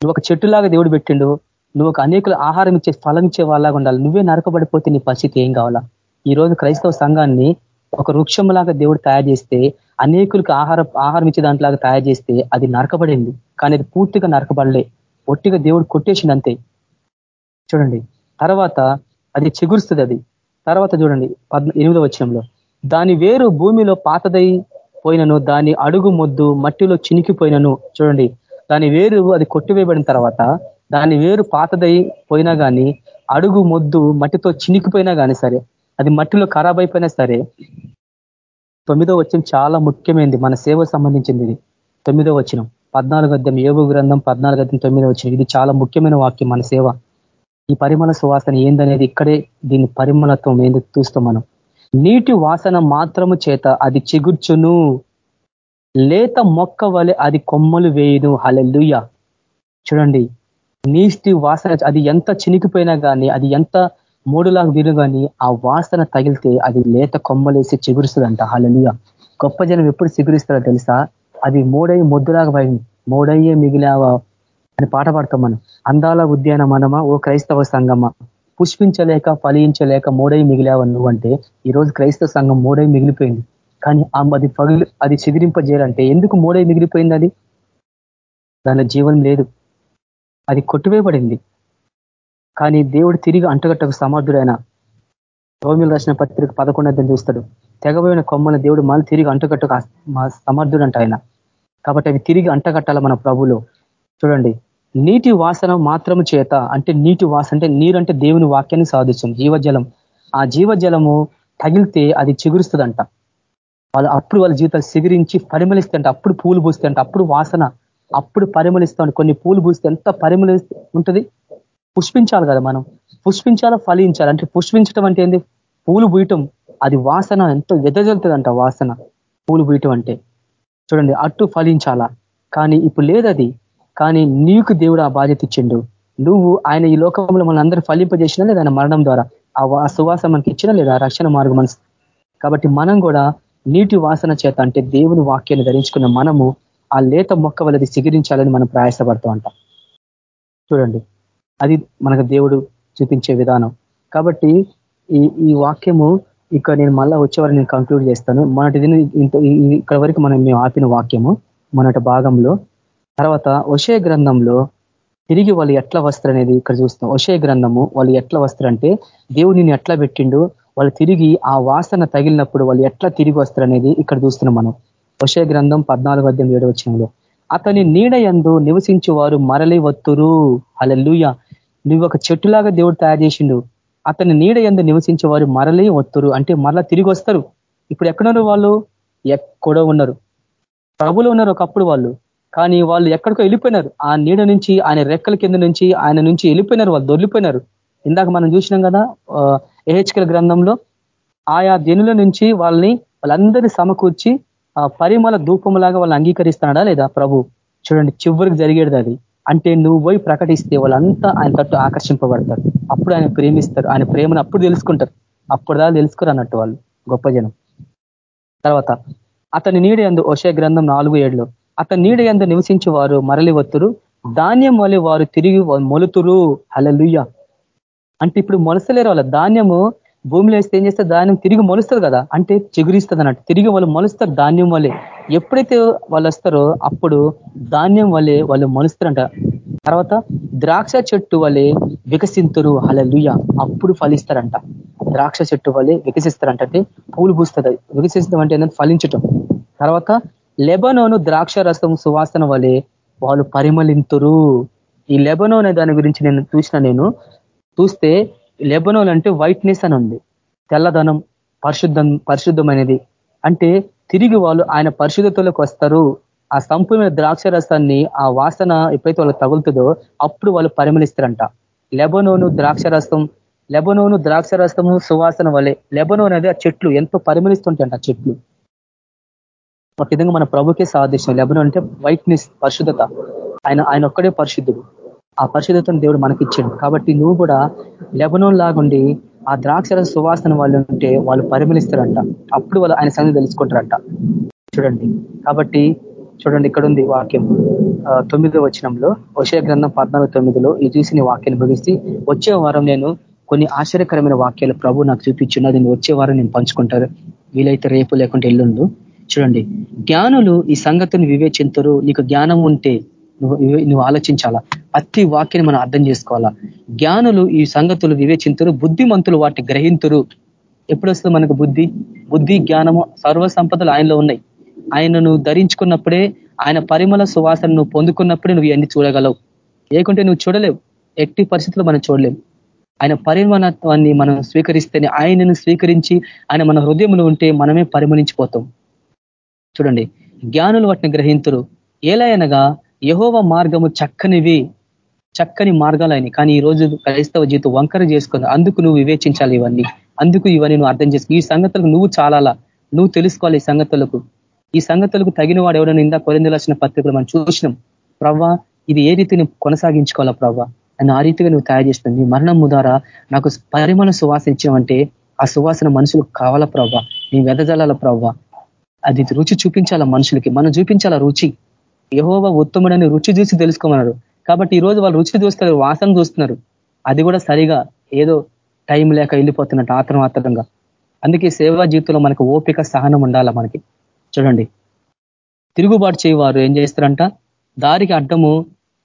నువ్వు ఒక చెట్టులాగా దేవుడు పెట్టిండు. నువ్వు ఒక అనేకులు ఆహారం ఇచ్చే ఫలం ఇచ్చే వాళ్ళగా ఉండాలి. నువ్వే నరకబడిపోతే నీ పరిస్థితి ఏం కావాలా? ఈ రోజు క్రైస్తవ సంఘాన్ని ఒక వృక్షంలాగా దేవుడు తయారు చేస్తే అనేకులకు ఆహార ఆహారం ఇచ్చే దాంట్లాగా తయారు చేస్తే అది నరకబడింది కానీ అది పూర్తిగా నరకబడలే ఒట్టిగా దేవుడు కొట్టేసింది అంతే. చూడండి. తర్వాత అది చిగురుస్తుంది అది. తర్వాత చూడండి ఎనిమిదో వచ్చంలో దాని వేరు భూమిలో పాతదై పోయినను దాని అడుగు మొద్దు మట్టిలో చినికిపోయినను చూడండి. దాని వేరు అది కొట్టివేయబడిన తర్వాత దాని వేరు పాతదై పోయినా కానీ అడుగు మొద్దు మట్టితో చినికిపోయినా కానీ సరే అది మట్టిలో ఖరాబ్ అయిపోయినా సరే తొమ్మిదో వచ్చిన చాలా ముఖ్యమైనది మన సేవ సంబంధించింది ఇది. తొమ్మిదో వచ్చినం పద్నాలుగు అద్దం ఏవో గ్రంథం పద్నాలుగు అద్దం తొమ్మిదో వచ్చిన ఇది చాలా ముఖ్యమైన వాక్యం మన సేవ. ఈ పరిమళ సువాసన ఏందనేది ఇక్కడే దీని పరిమళత్వం ఏంది చూస్తాం మనం. నీటి వాసన మాత్రము చేత అది చిగుర్చును. లేత మొక్క వలె అది కొమ్మలు వేయును. హలెల్లుయ. చూడండి. నీటి వాసన అది ఎంత చినికిపోయినా కానీ అది ఎంత మూడులాగా వీరు కానీ ఆ వాసన తగిలితే అది లేత కొమ్మలేసి చిగురుస్తుందంట. హలలుయ గొప్ప జనం ఎప్పుడు చిగురిస్తారో తెలుసా? అది మూడై ముద్దులాగా పోయింది. మూడయ్యే మిగిలావా అని పాట పాడతాం మనం. అందాల ఉద్యానవనమా ఓ క్రైస్తవ సంగమా? పుష్పించలేక ఫలించలేక మూడై మిగిలావు నువ్వంటే ఈరోజు క్రైస్తవ సంఘం మూడై మిగిలిపోయింది. కానీ అది పగిలి అది చెదిరింపజేయాలంటే ఎందుకు మూడై మిగిలిపోయింది అది? దాని జీవనం లేదు. అది కొట్టువేయబడింది. కానీ దేవుడు తిరిగి అంటగట్టకు సమర్థుడైన రోమిలు రాసిన పత్రిక పదకొండు చూస్తాడు. తెగబోయిన కొమ్మల దేవుడు మళ్ళీ తిరిగి అంటగట్టకు సమర్థుడంట ఆయన. కాబట్టి అవి తిరిగి అంటగట్టాల మన ప్రభులో? చూడండి. నీటి వాసన మాత్రము చేత అంటే నీటి వాసన అంటే నీరు అంటే దేవుని వాక్యాన్ని సాధిస్తుంది జీవజలం. ఆ జీవజలము తగిలితే అది చిగురుస్తుందంట. వాళ్ళు అప్పుడు వాళ్ళ జీవితాలు సిగిరించి పరిమళిస్తుంట అప్పుడు పూలు పూస్తుంట అప్పుడు వాసన అప్పుడు పరిమళిస్తాం కొన్ని పూలు పూస్తే ఎంత పరిమళి ఉంటుంది? పుష్పించాలి కదా మనం. పుష్పించాలా? ఫలించాలి? అంటే పుష్పించడం అంటే ఏంది? పూలు పూయటం. అది వాసన ఎంతో వెదజల్తుందంట వాసన. పూలు పూయటం అంటే. చూడండి అట్టు ఫలించాలా? కానీ ఇప్పుడు లేదది. కానీ నీకు దేవుడు ఆ బాధ్యత ఇచ్చిండు. నువ్వు ఆయన ఈ లోకంలో మన అందరూ ఫలింపజేసినా లేదా ఆయన మరణం ద్వారా ఆ సువాసన మనకి ఇచ్చినా లేదా రక్షణ మార్గం మనసు. కాబట్టి మనం కూడా నీటి వాసన చేత అంటే దేవుని వాక్యాన్ని ధరించుకున్న మనము ఆ లేత మొక్క వలది సిగిరించాలని మనం ప్రయాసపడుతూ ఉంటాం. చూడండి. అది మనకు దేవుడు చూపించే విధానం. కాబట్టి ఈ ఈ వాక్యము ఇక్కడ నేను మళ్ళా వచ్చేవారు నేను కంక్లూడ్ చేస్తాను. మొన్నటి దిన ఇక్కడ వరకు మనం మేము ఆపిన వాక్యము మొన్నటి భాగంలో తర్వాత ఒషే గ్రంథంలో తిరిగి వాళ్ళు ఎట్లా వస్తారనేది ఇక్కడ చూస్తాం ఒషే గ్రంథము వాళ్ళు ఎట్లా వస్తారంటే దేవుడిని ఎట్లా పెట్టిండు వాళ్ళు తిరిగి ఆ వాసన తగిలినప్పుడు వాళ్ళు ఎట్లా తిరిగి వస్తారనేది ఇక్కడ చూస్తున్నాం మనం. ఒషే గ్రంథం పద్నాలుగు అధ్యాయం ఏడు వచ్చినంలో అతని నీడ ఎందు నివసించే వారు మరలి వత్తురు. అలెల్లుయ నువ్వు ఒక చెట్టులాగా దేవుడు తయారు చేసిండు. అతని నీడ ఎందు నివసించే వారు మరలి వత్తురు. అంటే మరలా తిరిగి వస్తారు. ఇప్పుడు ఎక్కడున్నారు వాళ్ళు? ఎక్కడో ఉన్నారు. ప్రభులు ఉన్నారు ఒకప్పుడు వాళ్ళు. కానీ వాళ్ళు ఎక్కడికో వెళ్ళిపోయినారు. ఆ నీడ నుంచి ఆయన రెక్కల కింద నుంచి ఆయన నుంచి వెళ్ళిపోయినారు వాళ్ళు దొరికిపోయినారు. ఇందాక మనం చూసినాం కదా ఏహెచ్కల్ గ్రంథంలో ఆయా దినుల నుంచి వాళ్ళని వాళ్ళందరినీ సమకూర్చి ఆ పరిమళ ధూపంలాగా వాళ్ళు అంగీకరిస్తున్నాడా లేదా ప్రభు? చూడండి చివరికి జరిగేది అది. అంటే నువ్వు పోయి ప్రకటిస్తే వాళ్ళంతా ఆయన తట్టు ఆకర్షింపబడతారు. అప్పుడు ఆయన ప్రేమిస్తారు. ఆయన ప్రేమను అప్పుడు తెలుసుకుంటారు. అప్పుడు దాకా తెలుసుకోరు అన్నట్టు వాళ్ళు గొప్ప జనం. తర్వాత అతని నీడ ఎందు ఒషే గ్రంథం నాలుగు ఏడులో అతని నీడ ఎందు నివసించి వారు మరలి వత్తురు ధాన్యం వలె వారు తిరిగి మొలుతురు. అలలుయ్య అంటే ఇప్పుడు మొలసలేరు వాళ్ళ ధాన్యము భూమిలో వేస్తే ఏం చేస్తే ధాన్యం తిరిగి మొలుస్తుంది కదా? అంటే చిగురిస్తుంది అన్నట్టు తిరిగి వాళ్ళు మొలుస్తారు ధాన్యం వల్లే ఎప్పుడైతే వాళ్ళు వస్తారో అప్పుడు ధాన్యం వల్లే వాళ్ళు మొలుస్తారంట. తర్వాత ద్రాక్ష చెట్టు వలె వికసింతురు. లుయ్య అప్పుడు ఫలిస్తారంట. ద్రాక్ష చెట్టు వలె వికసిస్తారంట. అంటే పూలు పూస్తుంది. వికసిస్తాం అంటే ఏంటంటే ఫలించటం. తర్వాత లెబనోను ద్రాక్ష రసం సువాసన వలె వాళ్ళు పరిమళింతురు. ఈ లెబనో అనే దాని గురించి నేను చూసిన నేను చూస్తే లెబనోన్ అంటే వైట్నెస్ అని ఉంది. తెల్లదనం పరిశుద్ధం పరిశుద్ధమైనది. అంటే తిరిగి వాళ్ళు ఆయన పరిశుద్ధతలోకి వస్తారు. ఆ సంపూర్ణ ద్రాక్ష రసాన్ని ఆ వాసన ఎప్పుడైతే వాళ్ళకి తగులుతుందో అప్పుడు వాళ్ళు పరిమళిస్తారంట. లెబనోను ద్రాక్ష రసం లెబనోను ద్రాక్ష రసము సువాసన వలె లెబనోన్ అనేది ఆ చెట్లు ఎంతో పరిమళిస్తుంటాయంట ఆ చెట్లు. ఒక విధంగా మన ప్రభుకే సాదృశ్యం. లెబనోన్ అంటే వైట్నెస్ పరిశుద్ధత. ఆయన ఆయన ఒక్కడే పరిశుద్ధుడు. ఆ పరిశుద్ధతను దేవుడు మనకిచ్చాడు. కాబట్టి నువ్వు కూడా లెబనం లాగుండి ఆ ద్రాక్షర సువాసన వాళ్ళు ఉంటే వాళ్ళు పరిమళిస్తారంట. అప్పుడు వాళ్ళు ఆయన సంగతి తెలుసుకుంటారంట. చూడండి. కాబట్టి చూడండి ఇక్కడ ఉంది వాక్యం తొమ్మిదో వచనంలో వశయ గ్రంథం పద్నాలుగు తొమ్మిదిలో ఈ చూసిన వాక్యాన్ని భవిస్తే వచ్చే వారం నేను కొన్ని ఆశ్చర్యకరమైన వాక్యాలు ప్రభు నాకు చూపించున్నది. వచ్చే వారం నేను పంచుకుంటారు వీలైతే రేపు లేకుంటే ఎల్లుండు చూడండి జ్ఞానులు ఈ సంగతిని వివేచించరు నీకు జ్ఞానం ఉంటే నువ్వు నువ్వు ఆలోచించాలా? ప్రతి వాక్యాన్ని మనం అర్థం చేసుకోవాలా? జ్ఞానులు ఈ సంగతులు వివేచింతురు బుద్ధిమంతులు వాటిని గ్రహింతురు. ఎప్పుడు వస్తుంది మనకు బుద్ధి? బుద్ధి జ్ఞానము సర్వ సంపదలు ఆయనలో ఉన్నాయి. ఆయనను ధరించుకున్నప్పుడే ఆయన పరిమళ సువాసన నువ్వు పొందుకున్నప్పుడే నువ్వు ఇవన్నీ చూడగలవు. లేకుంటే నువ్వు చూడలేవు. ఎట్టి పరిస్థితులు మనం చూడలేవు ఆయన పరిమాణత్వాన్ని మనం స్వీకరిస్తేనే ఆయనను స్వీకరించి ఆయన మన హృదయంలో ఉంటే మనమే పరిమణించిపోతాం చూడండి. జ్ఞానులు వాటిని గ్రహింతురు. ఏలయనగా అనగా యహోవ మార్గము చక్కనివి చక్కని మార్గాలని కానీ ఈ రోజు క్రైస్తవ జీవితం వంకర చేసుకుని అందుకు నువ్వు వివేచించాలి ఇవన్నీ. అందుకు ఇవన్నీ నువ్వు అర్థం చేసుకో. ఈ సంగతులకు నువ్వు చాలాలా? నువ్వు తెలుసుకోవాలి ఈ సంగతులకు. ఈ సంగతులకు తగిన వాడు ఎవడని ఇందా కొరిందలాసిన పత్రికలు మనం చూసినాం. ప్రవ్వా ఇది ఏ రీతిని కొనసాగించుకోవాలా ప్రవ్వా? అని ఆ రీతిగా నువ్వు తయారు చేస్తుంది మరణం ద్వారా నాకు పరిమాణ సువాసన ఆ సువాసన మనుషులకు కావాలా ప్రవ్వా? నీ వెదజలాల ప్రవ్వా? అది రుచి చూపించాల మనుషులకి? మనం చూపించాల రుచి? యహోవ ఉత్తముడని రుచి చూసి తెలుసుకోమన్నారు కాబట్టి ఈ రోజు వాళ్ళు రుచి చూస్తారు వాసన చూస్తున్నారు. అది కూడా సరిగా ఏదో టైం లేక వెళ్ళిపోతున్నట్టు ఆత్రం ఆత్రంగా అందుకే సేవా జీవితంలో మనకు ఓపిక సహనం ఉండాలా మనకి? చూడండి. తిరుగుబాటు చేయవారు ఏం చేస్తారంట? దారికి అడ్డము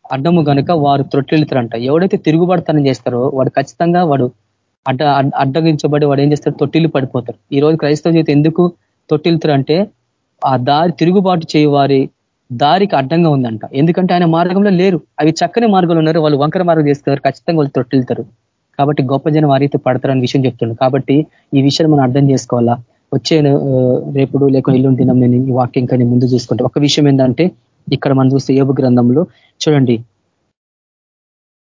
అడ్డము కనుక వారు తొట్టిల్లుతారంట. ఎవడైతే తిరుగుబాటుతనం చేస్తారో వాడు ఖచ్చితంగా వాడు అడ్డ అడ్డగించబడి వాడు ఏం చేస్తారు తొట్టిల్లు పడిపోతారు ఈ రోజు క్రైస్తవ జీవితం ఎందుకు తొట్టిల్తారు అంటే ఆ దారి తిరుగుబాటు చేయవారి దారికి అడ్డంగా ఉందంట. ఎందుకంటే ఆయన మార్గంలో లేరు. అవి చక్కని మార్గాలు ఉన్నారు. వాళ్ళు వంకర మార్గం చేస్తారు ఖచ్చితంగా వాళ్ళు తొట్టిల్తారు. కాబట్టి గొప్ప జనం ఆ రీతి పడతారని విషయం చెప్తున్నాడు కాబట్టి ఈ విషయం మనం అర్థం చేసుకోవాలా? వచ్చే రేపుడు లేక ఇల్లు దినం నేను ఈ వాక్యం కానీ ముందు చూసుకుంటే. ఒక విషయం ఏంటంటే ఇక్కడ మనం చూస్తే ఏబు గ్రంథంలో చూడండి.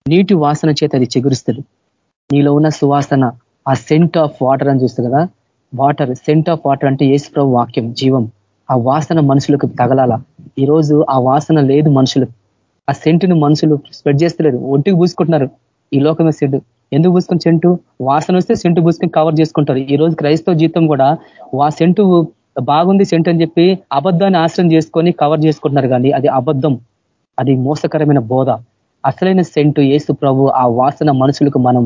నీటి వాసన చేత అది చిగురుస్తుంది. నీలో ఉన్న సువాసన ఆ సెంట్ ఆఫ్ వాటర్ అని చూస్తుంది కదా వాటర్ సెంట్ ఆఫ్ వాటర్ అంటే ఏసు వాక్యం జీవం. ఆ వాసన మనుషులకు తగలాల? ఈరోజు ఆ వాసన లేదు మనుషులకు ఆ సెంటును మనుషులు స్ప్రెడ్ చేస్తలేరు. ఒంటికి పూసుకుంటున్నారు. ఈ లోకమే సెంటు ఎందుకు పూసుకుని సెంటు వాసన వస్తే సెంటు పూసుకొని కవర్ చేసుకుంటారు. ఈ రోజు క్రైస్తవ జీవితం కూడా వా సెంటు బాగుంది సెంటు అని చెప్పి అబద్ధాన్ని ఆశ్రయం చేసుకొని కవర్ చేసుకుంటున్నారు కానీ అది అబద్ధం. అది మోసకరమైన బోధ. అసలైన సెంటు ఏసు ప్రభు ఆ వాసన మనుషులకు మనం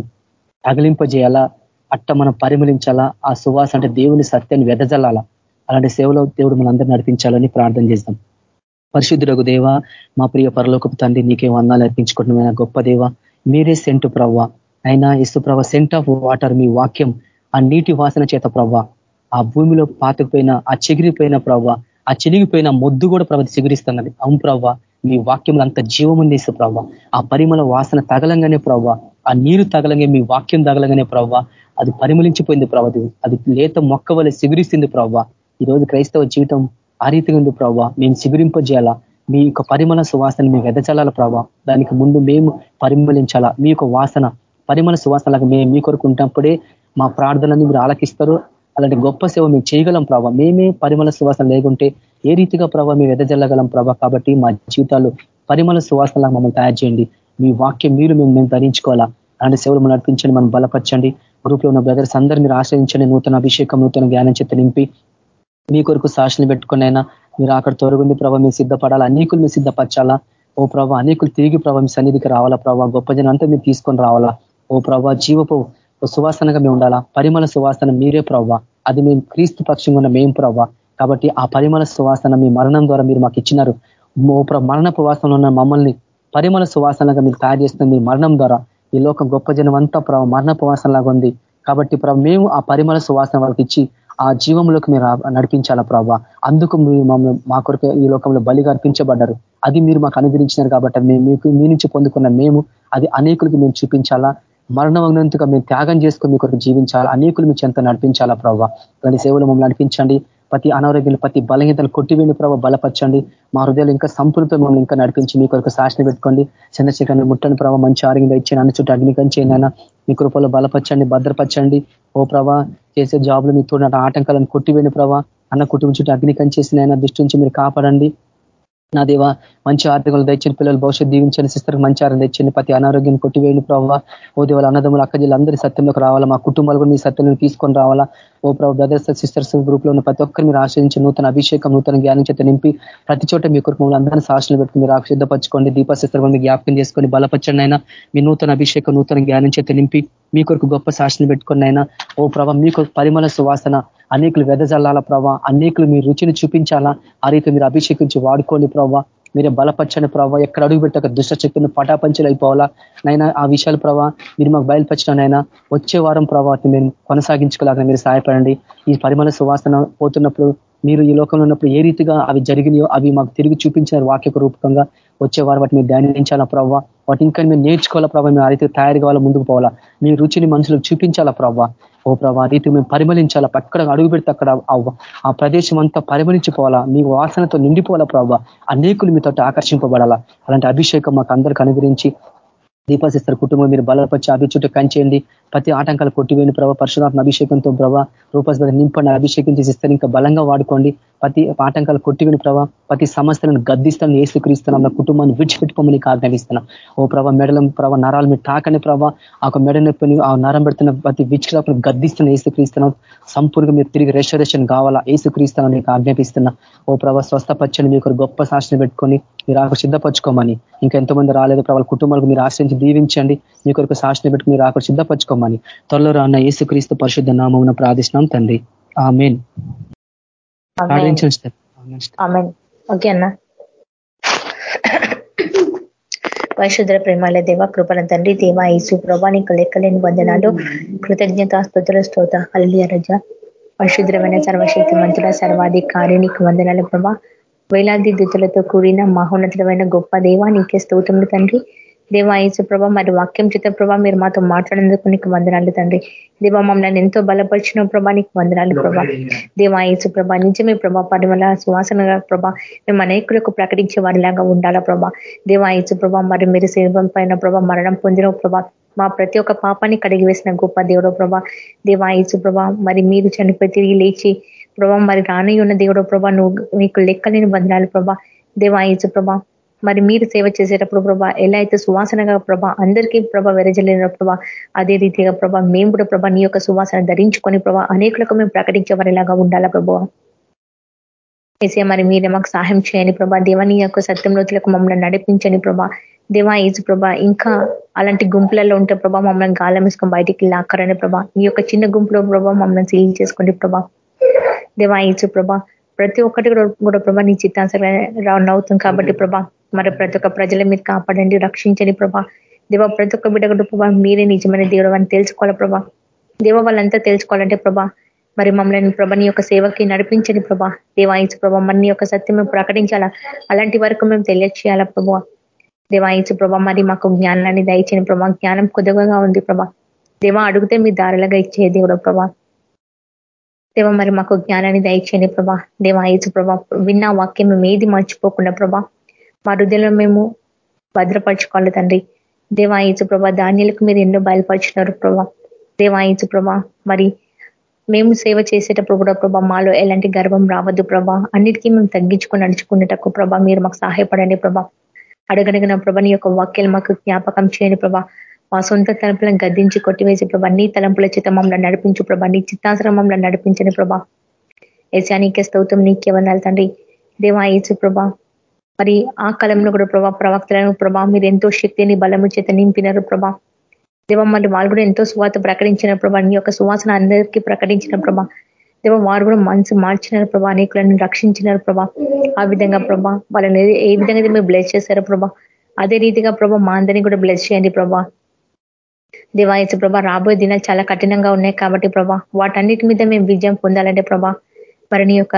తగిలింపజేయాలా? అట్ట మనం పరిమళించాలా? ఆ సువాస అంటే దేవుని సత్యాన్ని వెదజల్లాలా? అలాంటి సేవలో దేవుడు మనందరూ నడిపించాలని ప్రార్థన చేస్తాం పరిశుద్ధులకు దేవ మా ప్రియ పరలోకపు తండ్రి నీకే వందాలు అర్పించుకుంటున్న గొప్ప దేవ మీరే సెంటు ప్రవ్వ. అయినా ఇసు ప్రవ సెంట్ ఆఫ్ వాటర్ మీ వాక్యం ఆ నీటి వాసన చేత ప్రవ్వ. ఆ భూమిలో పాతకపోయిన ఆ చిగిరిపోయిన ప్రవ్వ. ఆ చినిగిపోయిన మొద్దు కూడా ప్రభ చిగురిస్తున్నది. అవును ప్రవ్వ మీ వాక్యంలో అంత జీవం ఉంది ఇసు ప్రవ్వ ఆ పరిమళ వాసన తగలంగానే ప్రవ్వ. ఆ నీరు తగలంగా మీ వాక్యం తగలంగానే ప్రవ్వ అది పరిమళించిపోయింది ప్రవ్వ అది లేత మొక్క వల్ల శిబిరిస్తుంది ప్రవ్వ. ఈ రోజు క్రైస్తవ జీవితం ఆ రీతిగా ఉంది ప్రవ్వ. మేము శిబిరింపజేయాలా మీ యొక్క పరిమళ సువాసన మేము ఎదచలాల ప్రభావ దానికి ముందు మేము పరిమళించాలా? మీ యొక్క వాసన పరిమళ సువాసనలాగా మేము మీ కొరకు ఉంటప్పుడే మా ప్రార్థనని మీరు ఆలకిస్తారు. అలాంటి గొప్ప సేవ మేము చేయగలం ప్రభావ మేమే పరిమళ సువాసన లేకుంటే ఏ రీతిగా ప్రభావ మేము ఎదజల్లగలం ప్రభావ కాబట్టి మా జీవితాలు పరిమళ సువాసనలాగా మమ్మల్ని తయారు చేయండి. మీ వాక్యం మీరు మేము మేము ధరించుకోవాలా? అలాంటి సేవలు నడిపించండి మనం బలపరచండి. గ్రూప్లో ఉన్న బ్రదర్స్ అందరూ మీరు ఆశ్రయించండి నూతన అభిషేకం నూతన జ్ఞానం చేత నింపి మీ కొరకు సాక్షులు పెట్టుకున్నైనా మీరు అక్కడ తొరుగుంది ప్రభావ మీరు సిద్ధపడాలా? అనేకులు మీరు సిద్ధపరచాలా? ఓ ప్రభావ అనేకులు తిరిగి ప్రభావ మీ సన్నిధికి రావాలా ప్రభావ గొప్ప జనం అంతా మీరు తీసుకొని రావాలా? ఓ ప్రభావ జీవపు సువాసనగా మేము ఉండాలా? పరిమళ సువాసన మీరే ప్రభావ అది మేము క్రీస్తు పక్షంగా ఉన్న మేము ప్రభావ కాబట్టి ఆ పరిమళ సువాసన మీ మరణం ద్వారా మీరు మాకు ఇచ్చినారు. ఓ మరణపు వాసనలో ఉన్న మమ్మల్ని పరిమళ సువాసనగా మీరు తయారు చేస్తుంది మీ మరణం ద్వారా ఈ లోకం గొప్ప జనం అంతా ప్రభావ మరణపు వాసనలాగా ఉంది. కాబట్టి మేము ఆ పరిమళ సువాసన వాళ్ళకి ఇచ్చి ఆ జీవంలోకి మీరు నడిపించాలా ప్రభావ అందుకు మీరు మమ్మల్ని మా కొరకు ఈ లోకంలో బలిగా అర్పించబడ్డారు. అది మీరు మాకు అనుగ్రహించినారు కాబట్టి మేము మీకు మీ నుంచి పొందుకున్న మేము అది అనేకులకి మేము చూపించాలా. మరణమైనంతగా మేము త్యాగం చేసుకుని మీ కొరకు జీవించాలా. అనేకులు మీ చెంత నడిపించాలా ప్రభావ దాని సేవలు మమ్మల్ని నడిపించండి. ప్రతి అనారోగ్యాలు ప్రతి బలహీనతలు కొట్టివేని ప్రభావ బలపరచండి. మా హృదయాలు ఇంకా సంపూర్ణతో మమ్మల్ని ఇంకా నడిపించి మీ కొరకు శాసన పెట్టుకోండి. చంద్రశేఖర్ ముట్టని ప్రభావ మంచి ఆరోగ్యంగా ఇచ్చిన అన్న చుట్టూ అగ్నికంచేనైనా మీ కృపలో బలపరచండి భద్రపరచండి. ఓ ప్రభా చేసే జాబ్లు మీ తోడు ఆటంకాలను కొట్టివేని ప్రభావ అన్న కుటుంబం చుట్టూ అగ్నికంచేసిన దృష్టి నుంచి మీరు కాపాడండి. నా దేవ మంచి ఆర్థికలు తెచ్చిన పిల్లలు భవిష్యత్ దీవించండి సిస్టర్ మంచి ఆరం తెచ్చింది ప్రతి అనారోగ్యం కొట్టివేయండి ప్రభావ ఓ దేవాల అన్నదమ్ములు అక్కజీలు అందరి సత్యంలోకి రావాలా మా కుటుంబాలు కూడా మీ సత్యంలో తీసుకొని రావాలా. ఓ ప్రభు బ్రదర్స్ సిస్టర్స్ గ్రూప్లో ఉన్న ప్రతి ఒక్కరిని మీరు ఆశ్రయించి నూతన అభిషేకం నూతన జ్ఞానం చేత నింపి ప్రతి చోట మీ కుటుంబంలో అందరినీ సాక్షులు పెట్టుకుని మీరు ఆశుద్ధపరచుకోండి దీప సిస్టర్ మీ జ్ఞాపకం చేసుకొని బలపరచండి అయినా మీ నూతన అభిషేకం నూతన జ్ఞానం చేత నింపి మీ కొరకు గొప్ప సాక్షులు పెట్టుకుని అయినా ఓ ప్రభావ మీకు పరిమళ సువాసన అనేకులు వెదజల్లాల ప్రభావ అనేకులు మీ రుచిని చూపించాలా. ఆ రీతి మీరు అభిషేకించి వాడుకోండి ప్రభావ మీరే బలపరచని ప్రభావ ఎక్కడ అడుగు పెట్టక దుష్ట పటాపంచలు అయిపోవాలా. నైనా ఆ విషయాలు ప్రభావ మీరు మాకు బయలుపరిచినైనా వచ్చే వారం ప్రభావాన్ని మేము కొనసాగించుకోలేక మీరు సహాయపడండి. ఈ పరిమళ సువాసన పోతున్నప్పుడు మీరు ఈ లోకంలో ఉన్నప్పుడు ఏ రీతిగా అవి జరిగినాయో అవి మాకు తిరిగి చూపించారు వాక్యక రూపకంగా వచ్చే వారు వాటిని మీరు ధ్యానించాలా ప్రభావ వాటి ఇంకా మేము నేర్చుకోవాలా ప్రభావ మేము ఆ రీతి తయారు కావాలా ముందుకు పోవాలా. మీ రుచిని మనుషులకు చూపించాలా ప్రభావ ఓ ప్రభా రీతి మేము పరిమళించాలా? పక్కడ అడుగు పెడితే అక్కడ ఆ ప్రదేశం అంతా పరిమళించిపోవాలా? మీ వాసనతో నిండిపోవాలా ప్రభావ అనేకులు మీతో ఆకర్షింపబడాలా? అలాంటి అభిషేకం మాకు అందరికి అనుగ్రహించి దీపాసిస్తారు కుటుంబం మీరు బలపరిచి అభిచుట్టు కంచేయండి. ప్రతి ఆటంకాలు కొట్టివేయండి ప్రభావ పరశురాత్మ అభిషేకంతో ప్రభావ రూపస్ నింపండి అభిషేకం చేసి ఇంకా బలంగా వాడుకోండి. ప్రతి ఆటంకాలు కొట్టివేని ప్రభావ ప్రతి సమస్యలను గద్దిస్తాను ఏసుక్రీస్తున్నాం నా కుటుంబాన్ని విడిచిపెట్టుకోమని ఆజ్ఞాపిస్తున్నాం. ఓ ప్రభావ మెడలం ప్రభావ నరాలు మీరు తాకని ప్రభావ ఆ మెడ నొప్పిని ఆ నరం పెడుతున్న ప్రతి విచ్చిలాపను గద్దిస్తున్న ఏసుక్రీస్తున్నాం సంపూర్ణంగా మీరు తిరిగి రెస్టరేషన్ కావాలా? ఏసుక్రీస్తాను నీకు ఆజ్ఞాపిస్తున్నా. ఓ ప్రభావ స్వస్థపచ్చని మీకు గొప్ప శాసన పెట్టుకొని మీరు ఆకు సిద్ధపరచుకోమని. ఇంకా ఎంతమంది రాలేదు ప్రభావ కుటుంబాలకు మీరు ఆశ్రయించి దీవించండి. మీ కొరకు శాసన పెట్టుకుని మీరు ఆకు సిద్ధపరచుకోమని. త్వరలో రాన్న యేసుక్రీస్తు పరిశుద్ధ నామం ప్రార్థిస్తున్నాం తండ్రి. ఆ మెయిన్ ఓకే అన్న. పరిశుద్ర ప్రేమాల దేవ కృపణ తండ్రి దేవ ఈసు ప్రభా నీకు లెక్కలేని వందనాలు. కృతజ్ఞత స్థుతుల స్తోత అల్లి రజ. పరిశుద్రమైన సర్వశక్తి మంతుల సర్వాధికారి నీకు వందనాలు ప్రభా. వేలాది దితులతో కూడిన మహోన్నతమైన గొప్ప దేవ నీకే స్తోత్రములు తండ్రి. దేవా యేసు ప్రభా మరి వాక్యం చేత ప్రభా మీరు మాతో మాట్లాడేందుకు నీకు వందనాలు తండ్రి. దేవా మమ్మల్ని ఎంతో బలపరిచిన ప్రభా నీకు వందనాలు ప్రభా. దేవా యేసు ప్రభా నిజమే ప్రభా పరిమళ సువాసనగా ప్రభా మేము అనేకులకు ప్రకటించే వారిలాగా ఉండాలా ప్రభా. దేవా యేసు ప్రభా మరి మీరు సేవం పైన ప్రభా మరణం పొందిన ప్రభా. మా ప్రతి ఒక్క పాపాన్ని కడిగి వేసిన గొప్ప దేవుడో ప్రభా. దేవా యేసు ప్రభా మరి మీరు చనిపోయి తిరిగి లేచి ప్రభా మరి రాని ఉన్న దేవుడో ప్రభా నువ్వు మీకు లెక్కలేని బంధనాలు ప్రభా. దేవా యేసు ప్రభా మరి మీరు సేవ చేసేటప్పుడు ప్రభా ఎలా అయితే సువాసనగా ప్రభా అందరికీ ప్రభా వెరజలేన ప్రభా అదే రీతిగా ప్రభా మేము కూడా ప్రభా నీ యొక్క సువాసన ధరించుకొని ప్రభా అనేకులకు మేము ప్రకటించే వారిలాగా ఉండాలా ప్రభా? ఏసే మరి మీరే మాకు సహాయం చేయని ప్రభా దేవని యొక్క సత్యం రోజులకు మమ్మల్ని నడిపించని ప్రభా. దేవా ఏజు ప్రభా ఇంకా అలాంటి గుంపులలో ఉంటే ప్రభా మమ్మల్ని గాలం వేసుకొని బయటికి లాక్కరని ప్రభా. ఈ యొక్క చిన్న గుంపులో ప్రభా మమ్మల్ని సీల్ చేసుకోండి ప్రభా. దేవా ఏజు ప్రభా ప్రతి ఒక్కటి కూడా ప్రభా నీ చిత్తాంశం అవుతుంది కాబట్టి ప్రభా మరి ప్రతి ఒక్క ప్రజల మీద కాపాడండి రక్షించండి ప్రభా. దేవ ప్రతి ఒక్క బిడ్డ ప్రభా మీరే నిజమైన దేవుడు అని తెలుసుకోవాలి ప్రభా? దేవ వాళ్ళంతా తెలుసుకోవాలంటే ప్రభా మరి మమ్మల్ని ప్రభని యొక్క సేవకి నడిపించని ప్రభా. దేవాయించు ప్రభా మన యొక్క సత్యం మేము ప్రకటించాలా? అలాంటి వరకు మేము తెలియచేయాలా ప్రభా? దేవాయించు ప్రభా మరి మాకు జ్ఞానాన్ని దయచని ప్రభా. జ్ఞానం కొద్దిగా ఉంది ప్రభా. దేవ అడిగితే మీ దారులుగా ఇచ్చే దేవుడు ప్రభా. దేవ మరి మాకు జ్ఞానాన్ని దయచేయండి ప్రభా. దేవాయించు ప్రభా విన్న వాక్యం మేము ఏది మర్చిపోకుండా ప్రభా మా హృదయంలో మేము భద్రపరచుకోవాలి తండ్రి. దేవాయించు ప్రభా ధాన్యాలకు మీరు ఎన్నో బయలుపరిచినారు ప్రభా. దేవాయించు ప్రభా మరి మేము సేవ చేసేటప్పుడు కూడా ప్రభా మాలో ఎలాంటి గర్వం రావద్దు ప్రభా. అన్నిటికీ మేము తగ్గించుకొని నడుచుకునేటకు ప్రభా మీరు మాకు సహాయపడండి ప్రభా. అడగడగిన ప్రభా నీ యొక్క వాక్యాలు మాకు జ్ఞాపకం చేయండి ప్రభా. మా సొంత తలంపులను గద్దించి కొట్టివేసి ప్రభా నీ తలంపుల చిత మమ్మల్ని నడిపించు ప్రభా. నీ చిత్తాశ్రమంలో నడిపించని ప్రభా. ఏసానికే స్తౌతం నీకే వనాలి తండ్రి. దేవా ఏసు ప్రభా మరి ఆ కాలంలో కూడా ప్రభా ప్రవక్తలను ప్రభా మీరు ఎంతో శక్తిని బలము చేత నింపినారు ప్రభా. దేవ మరి వాళ్ళు కూడా ఎంతో సువాత ప్రకటించిన ప్రభా. నీ యొక్క సువాసన అందరికీ ప్రకటించిన ప్రభా. దేవ వారు కూడా మనసు మార్చినారు ప్రభా. అనేకులను రక్షించినారు ప్రభా. ఆ విధంగా ప్రభా వాళ్ళని ఏ విధంగా మీరు బ్లెస్ చేశారు ప్రభా అదే రీతిగా ప్రభా మా అందరినీ కూడా బ్లెస్ చేయండి ప్రభా. దేవాయచ ప్రభా రాబోయే దినాలు చాలా కఠినంగా ఉన్నాయి కాబట్టి ప్రభా వాటన్నిటి మీద మేము విజయం పొందాలంటే ప్రభా మరి నీ యొక్క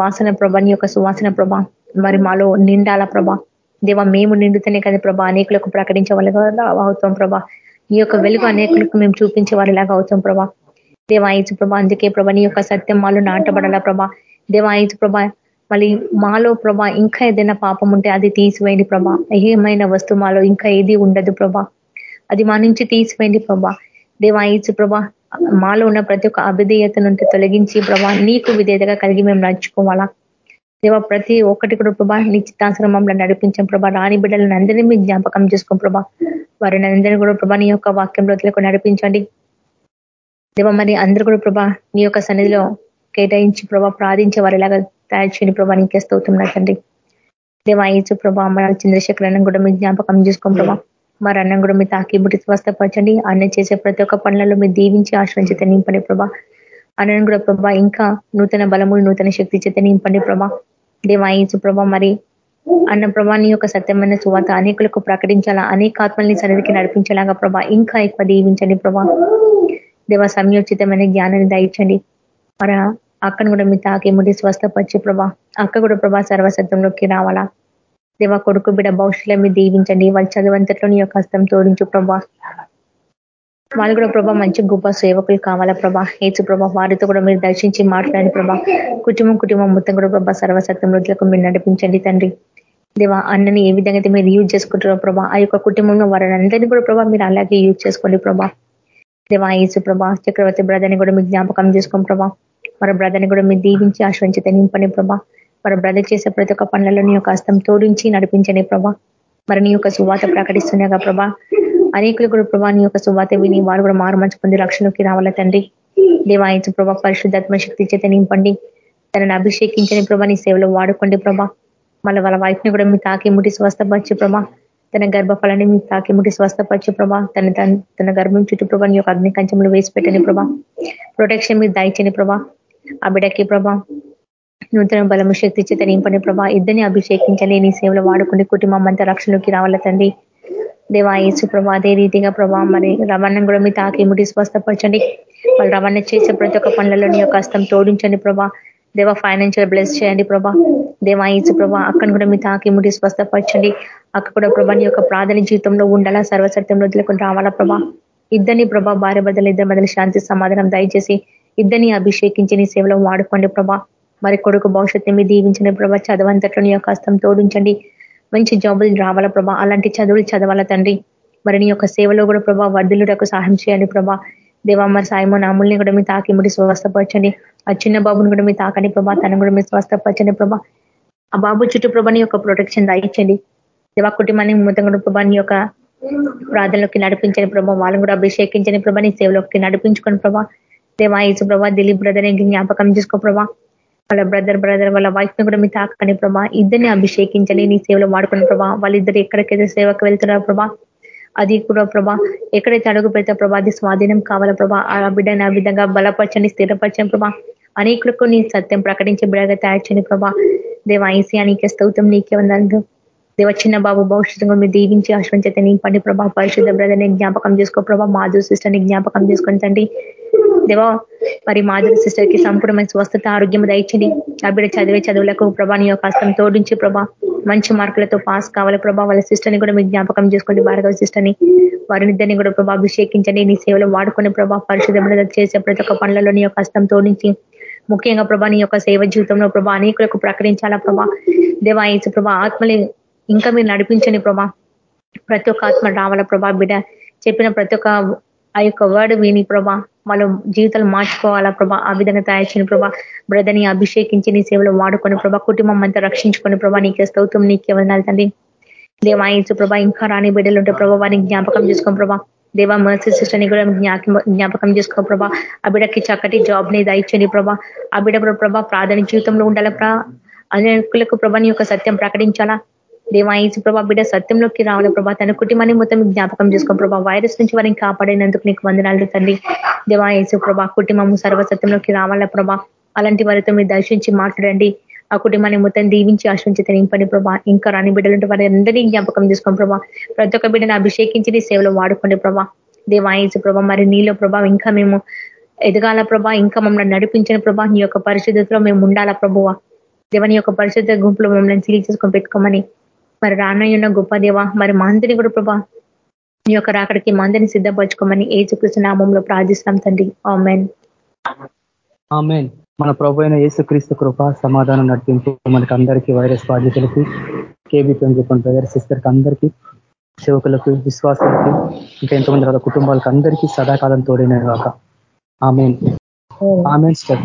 వాసన ప్రభా నీ యొక్క సువాసన ప్రభా మరి మాలో నిండాల ప్రభా? దేవ మేము నిండుతూనే కదా ప్రభా అనేకులకు ప్రకటించేవాళ్ళగా అవుతాం ప్రభా. నీ యొక్క వెలుగు అనేకులకు మేము చూపించే వారిలాగా అవుతాం ప్రభా. దేవాయించు ప్రభా అందుకే ప్రభా నీ యొక్క సత్యం మాలో నాటబడాల ప్రభా. దేవాయించు ప్రభా మళ్ళీ మాలో ప్రభా ఇంకా ఏదైనా పాపం ఉంటే అది తీసివేయండి ప్రభా. ఏమైనా వస్తువు మాలో ఇంకా ఏది ఉండదు ప్రభా. అది మా నుంచి తీసివేయండి ప్రభా. దేవాయించు ప్రభా మాలో ఉన్న ప్రతి ఒక్క అభిధేయత నుండి తొలగించి ప్రభా నీకు విధేయతగా కలిగి మేము నడుచుకోవాలా. దేవ ప్రతి ఒక్కటి కూడా ప్రభా నీ చిత్తాశ్రమంలో నడిపించాం ప్రభా. రాణి బిడ్డలను అందరినీ మీ జ్ఞాపకం చేసుకోం ప్రభా. వారిని అందరినీ కూడా ప్రభా నీ యొక్క వాక్యం నడిపించండి. దేవ మరి అందరూ కూడా ప్రభా నీ యొక్క సన్నిధిలో కేటాయించి ప్రభా ప్రార్థించే వారిలాగా తయారు చేయని ప్రభా నీకే స్తోతున్నా తండ్రి దేవాయించు ప్రభా మన చంద్రశేఖర్ అన్నం కూడా మీ జ్ఞాపకం చేసుకోం ప్రభా. మరి అన్నం కూడా మీ తాకి బుట్టి స్వస్థపరచండి. అన్న చేసే ప్రతి ఒక్క పనులలో మీరు దీవించి ఆశ్రయించితే నింపండి ప్రభా. అన్నం కూడా ప్రభా ఇంకా నూతన బలములు నూతన శక్తి చేత నింపండి ప్రభా. దేవాయించు ప్రభా మరి అన్న ప్రభాని యొక్క సత్యమైన సువాత అనేకులకు ప్రకటించాలా అనేక ఆత్మల్ని సన్నిధికి నడిపించేలాగా ప్రభా ఇంకా ఎక్కువ దీవించండి ప్రభా. దేవ సంయోచితమైన జ్ఞానాన్ని దయించండి. మరి అక్కను కూడా మీ తాకి ముడి స్వస్థపరిచి ప్రభా అక్క కూడా ప్రభా సర్వసత్వంలోకి రావాలా. దేవ కొడుకు బిడ భవిష్యత్తులో మీరు దీవించండి. వాళ్ళు చదువంతట్లో నీ యొక్క హస్తం తోడించు ప్రభా. వాళ్ళు కూడా ప్రభా మంచి గొప్ప సేవకులు కావాలా ప్రభా. ఏచు ప్రభా వారితో కూడా మీరు దర్శించి మాట్లాడి ప్రభా. కుటుంబం కుటుంబం మొత్తం కూడా ప్రభా సర్వసత్వం రోజులకు మీరు నడిపించండి తండ్రి. దేవా అన్నని ఏ విధంగా అయితే మీరు యూజ్ చేసుకుంటారో ప్రభా ఆ యొక్క కుటుంబంలో వారిని అందరినీ కూడా ప్రభా మీరు అలాగే యూజ్ చేసుకోండి ప్రభా. దేవా ఏసు ప్రభా చక్రవర్తి బ్రదర్ని కూడా మీ జ్ఞాపకం చేసుకోండి ప్రభా. మరి బ్రదర్ని కూడా మీరు దీవించి ఆశ్రయించి నింపని ప్రభా. మరి బ్రదర్ చేసే ప్రతి ఒక్క పనులలో నీ యొక్క హస్తం తోడించి నడిపించండి ప్రభా. మరి నీ యొక్క సువాత ప్రకటిస్తున్నాగా ప్రభా. అనేకులు కూడా ప్రభా నీ యొక్క సువాత విని వారు కూడా మారు మంచి పొంది రక్షణకి రావాల తండ్రి? దేవాయించు ప్రభా పరిశుద్ధాత్మ శక్తి చేత నింపండి. తనని అభిషేకించని ప్రభా నీ సేవలో వాడుకోండి ప్రభా. మళ్ళీ వాళ్ళ వైఫ్ని కూడా మీ తాకి ముట్టి స్వస్థపరిచి ప్రభా. తన గర్భఫలాన్ని మీ తాకి ముట్టి స్వస్థపరిచి ప్రభా. తన తన గర్భం చుట్టూ ప్రభా నీ యొక్క అగ్ని కంచంలో వేసి పెట్టని ప్రభా. ప్రొటెక్షన్ మీద దాయిచని ప్రభా. ఆ బిడకి ప్రభా నూతన బలము శక్తి చేత నింపని ప్రభా. ఇద్దరిని అభిషేకించని నీ సేవలు వాడుకుని కుటుంబం అంతా రక్షణలోకి రావాల తండ్రి? దేవా యేసు ప్రభా అదే రీతిగా ప్రభా మరి రవాణా కూడా మీ తాకి ముడి స్వస్థపరచండి. వాళ్ళు రవాణా చేసే ప్రతి ఒక్క పనులలో నీ యొక్క హస్తం తోడించండి ప్రభా. దేవ ఫైనాన్షియల్ బ్లెస్ చేయండి ప్రభా. దేవా యేసు ప్రభా అక్కను కూడా మీ తాకి ముడి స్వస్థపరచండి. అక్క కూడా ప్రభా నీ యొక్క ప్రార్థన జీవితంలో ఉండాలా సర్వసత్యంలో వదులుకొని రావాలా ప్రభా. ఇద్దరిని ప్రభా భార్య బదులు ఇద్దరి బదులు శాంతి సమాధానం దయచేసి ఇద్దరిని అభిషేకించి నీ సేవలో వాడుకోండి ప్రభా. మరి కొడుకు భవిష్యత్తు మీద దీవించండి ప్రభా చదవంతట్లో నీ యొక్క హస్తం తోడించండి. మంచి జాబులు రావాల ప్రభా? అలాంటి చదువులు చదవాల తండ్రి. మరి నీ యొక్క సేవలో కూడా ప్రభా వర్ధులుటకు సహాయం చేయండి ప్రభా. దేవా మరి సాయమో నాముల్ని కూడా మీ తాకి ముడి స్వస్థపరచండి. ఆ చిన్న బాబుని కూడా మీ తాకని ప్రభా తను కూడా మీ స్వస్థపరచండి ప్రభా. ఆ బాబు చుట్టూ ప్రభాని యొక్క ప్రొటెక్షన్ దాయించండి. దేవా కుటుంబాన్ని మొత్తం ప్రభాని యొక్క ప్రార్థనలోకి నడిపించని ప్రభావ వాళ్ళని కూడా అభిషేకించని ప్రభా నీ సేవలోకి నడిపించుకొని ప్రభా. దేవా ఈసు ప్రభా దిలీప్ బ్రదర్ జ్ఞాపకం చేసుకో ప్రభా. వాళ్ళ బ్రదర్ బ్రదర్ వాళ్ళ వైఫ్ని కూడా మీ తాకని ప్రభా ఇద్దరిని అభిషేకించని నీ సేవలో వాడుకుని ప్రభా. వాళ్ళిద్దరు ఎక్కడికైతే సేవకు వెళ్తున్నారు ప్రభా అది కూడా ప్రభా ఎక్కడైతే అడుగు పెడతా ప్రభా అది స్వాధీనం కావాలా ప్రభా. ఆ బిడ్డని ఆ విధంగా బలపరచండి స్థిరపరచని ప్రభా. అనేకులకు నీ సత్యం ప్రకటించే బిడగా తయారు చేయని ప్రభా. దేవ ఐసీ నీకే స్తౌతం నీకే ఉందండు దేవ చిన్న బాబు భవిష్యత్తు మీరు దీవించి నీ పని ప్రభా పరిశుద్ధ బ్రదర్ని జ్ఞాపకం చేసుకో ప్రభా. మాధు సిస్టర్ని జ్ఞాపకం చేసుకొని తండ్రి దేవా మరి మాధురి సిస్టర్కి సంపూర్ణమైన స్వస్థత ఆరోగ్యం దయచండి ఆ బిడ్డ చదివే చదువులకు ప్రభా నీ యొక్క హస్తం తోడించి ప్రభా. మంచి మార్కులతో పాస్ కావాలి ప్రభా. వాళ్ళ సిస్టర్ని కూడా మీ జ్ఞాపకం చేసుకోండి భార్గవ సిస్టర్ని. వారినిద్దరిని కూడా ప్రభా అభిషేకించండి. నీ సేవలు వాడుకునే ప్రభా పరిశుద్ధ చేసే ప్రతి ఒక్క పనులలో నీ యొక్క హస్తం తోడించి. ముఖ్యంగా ప్రభా నీ యొక్క సేవ జీవితంలో ప్రభా అనేకులకు ప్రకటించాలా ప్రభా. దేవాయసు ప్రభా ఆత్మని ఇంకా మీరు నడిపించండి ప్రభా. ప్రతి ఒక్క ఆత్మ రావాల ప్రభా బిడ్డ. చెప్పిన ప్రతి ఒక్క ఆ యొక్క వర్డ్ విని ప్రభా. వాళ్ళు జీవితాలు మార్చుకోవాలా ప్రభా? ఆ విధంగా తయారు చేయని ప్రభా. బ్రదని అభిషేకించి నీ సేవలు వాడుకొని ప్రభా కుటుంబం అంతా రక్షించుకొని ప్రభా నీకే స్తౌతం నీకే వందాలి తండ్రి. దేవాయించు ప్రభా ఇంకా రాని బిడ్డలు ఉంటే ప్రభా వారిని జ్ఞాపకం చేసుకో ప్రభా. దేవా మర్సీ సిస్టర్ని కూడా జ్ఞాపకం చేసుకో ప్రభా. ఆ బిడ్డకి చక్కటి జాబ్ని ప్రభా. ఆ బిడ్డ ప్రభా ప్రాధాన్య జీవితంలో ఉండాలి ప్రా? అనేకులకు ప్రభాని యొక్క సత్యం ప్రకటించాలా? దేవాయసు ప్రభా బిడ్డ సత్యంలోకి రావడం ప్రభా. తన కుటుంబాన్ని మొత్తం జ్ఞాపకం చేసుకో ప్రభా వైరస్ నుంచి వారిని కాపాడినందుకు నీకు వందనాలు తండ్రి దేవాయసు ప్రభా కుటుంబము సర్వసత్యంలోకి రావాల ప్రభా. అలాంటి వారితో మీరు దర్శించి మాట్లాడండి. ఆ కుటుంబాన్ని మొత్తం దీవించి ఆశ్రయించి నింపని ప్రభా. ఇంకా రాని బిడ్డలుంటే వారి అందరినీ జ్ఞాపకం చేసుకోండి ప్రభా. ప్రతి ఒక్క బిడ్డను అభిషేకించి సేవలో వాడుకోండి ప్రభా. దేవాయసు ప్రభా మరి నీలో ప్రభా ఇంకా మేము ఎదగాల ప్రభా. ఇంకా మమ్మల్ని నడిపించిన ప్రభా. నీ యొక్క పరిశుద్ధతలో మేము ఉండాలా ప్రభువ. దేవని యొక్క పరిశుద్ధ గుంపులో మమ్మల్ని సీల్ చేసుకొని పెట్టుకోమని మరి రానయ్యున్న గొప్ప దేవ మరి మందిని కూడా ప్రభా నీ యొక్క రాకడికి మందిని సిద్ధపరచుకోమని ఏ చూకృష్ణ నామంలో ప్రార్థిస్తాం తండ్రి. ఆమెన్. మన ప్రభు అయిన యేసుక్రీస్తు కృప సమాధానం నడిపింపు మనకి అందరికీ వైరస్ బాధితులకి కేబీ పెంచుకుని బ్రదర్ సిస్టర్కి అందరికీ సేవకులకు విశ్వాసాలకి ఇంకా ఎంతమంది కుటుంబాలకు అందరికీ సదాకాలం తోడిన కాక ఆమెన్. ఆమెన్ స్టర్.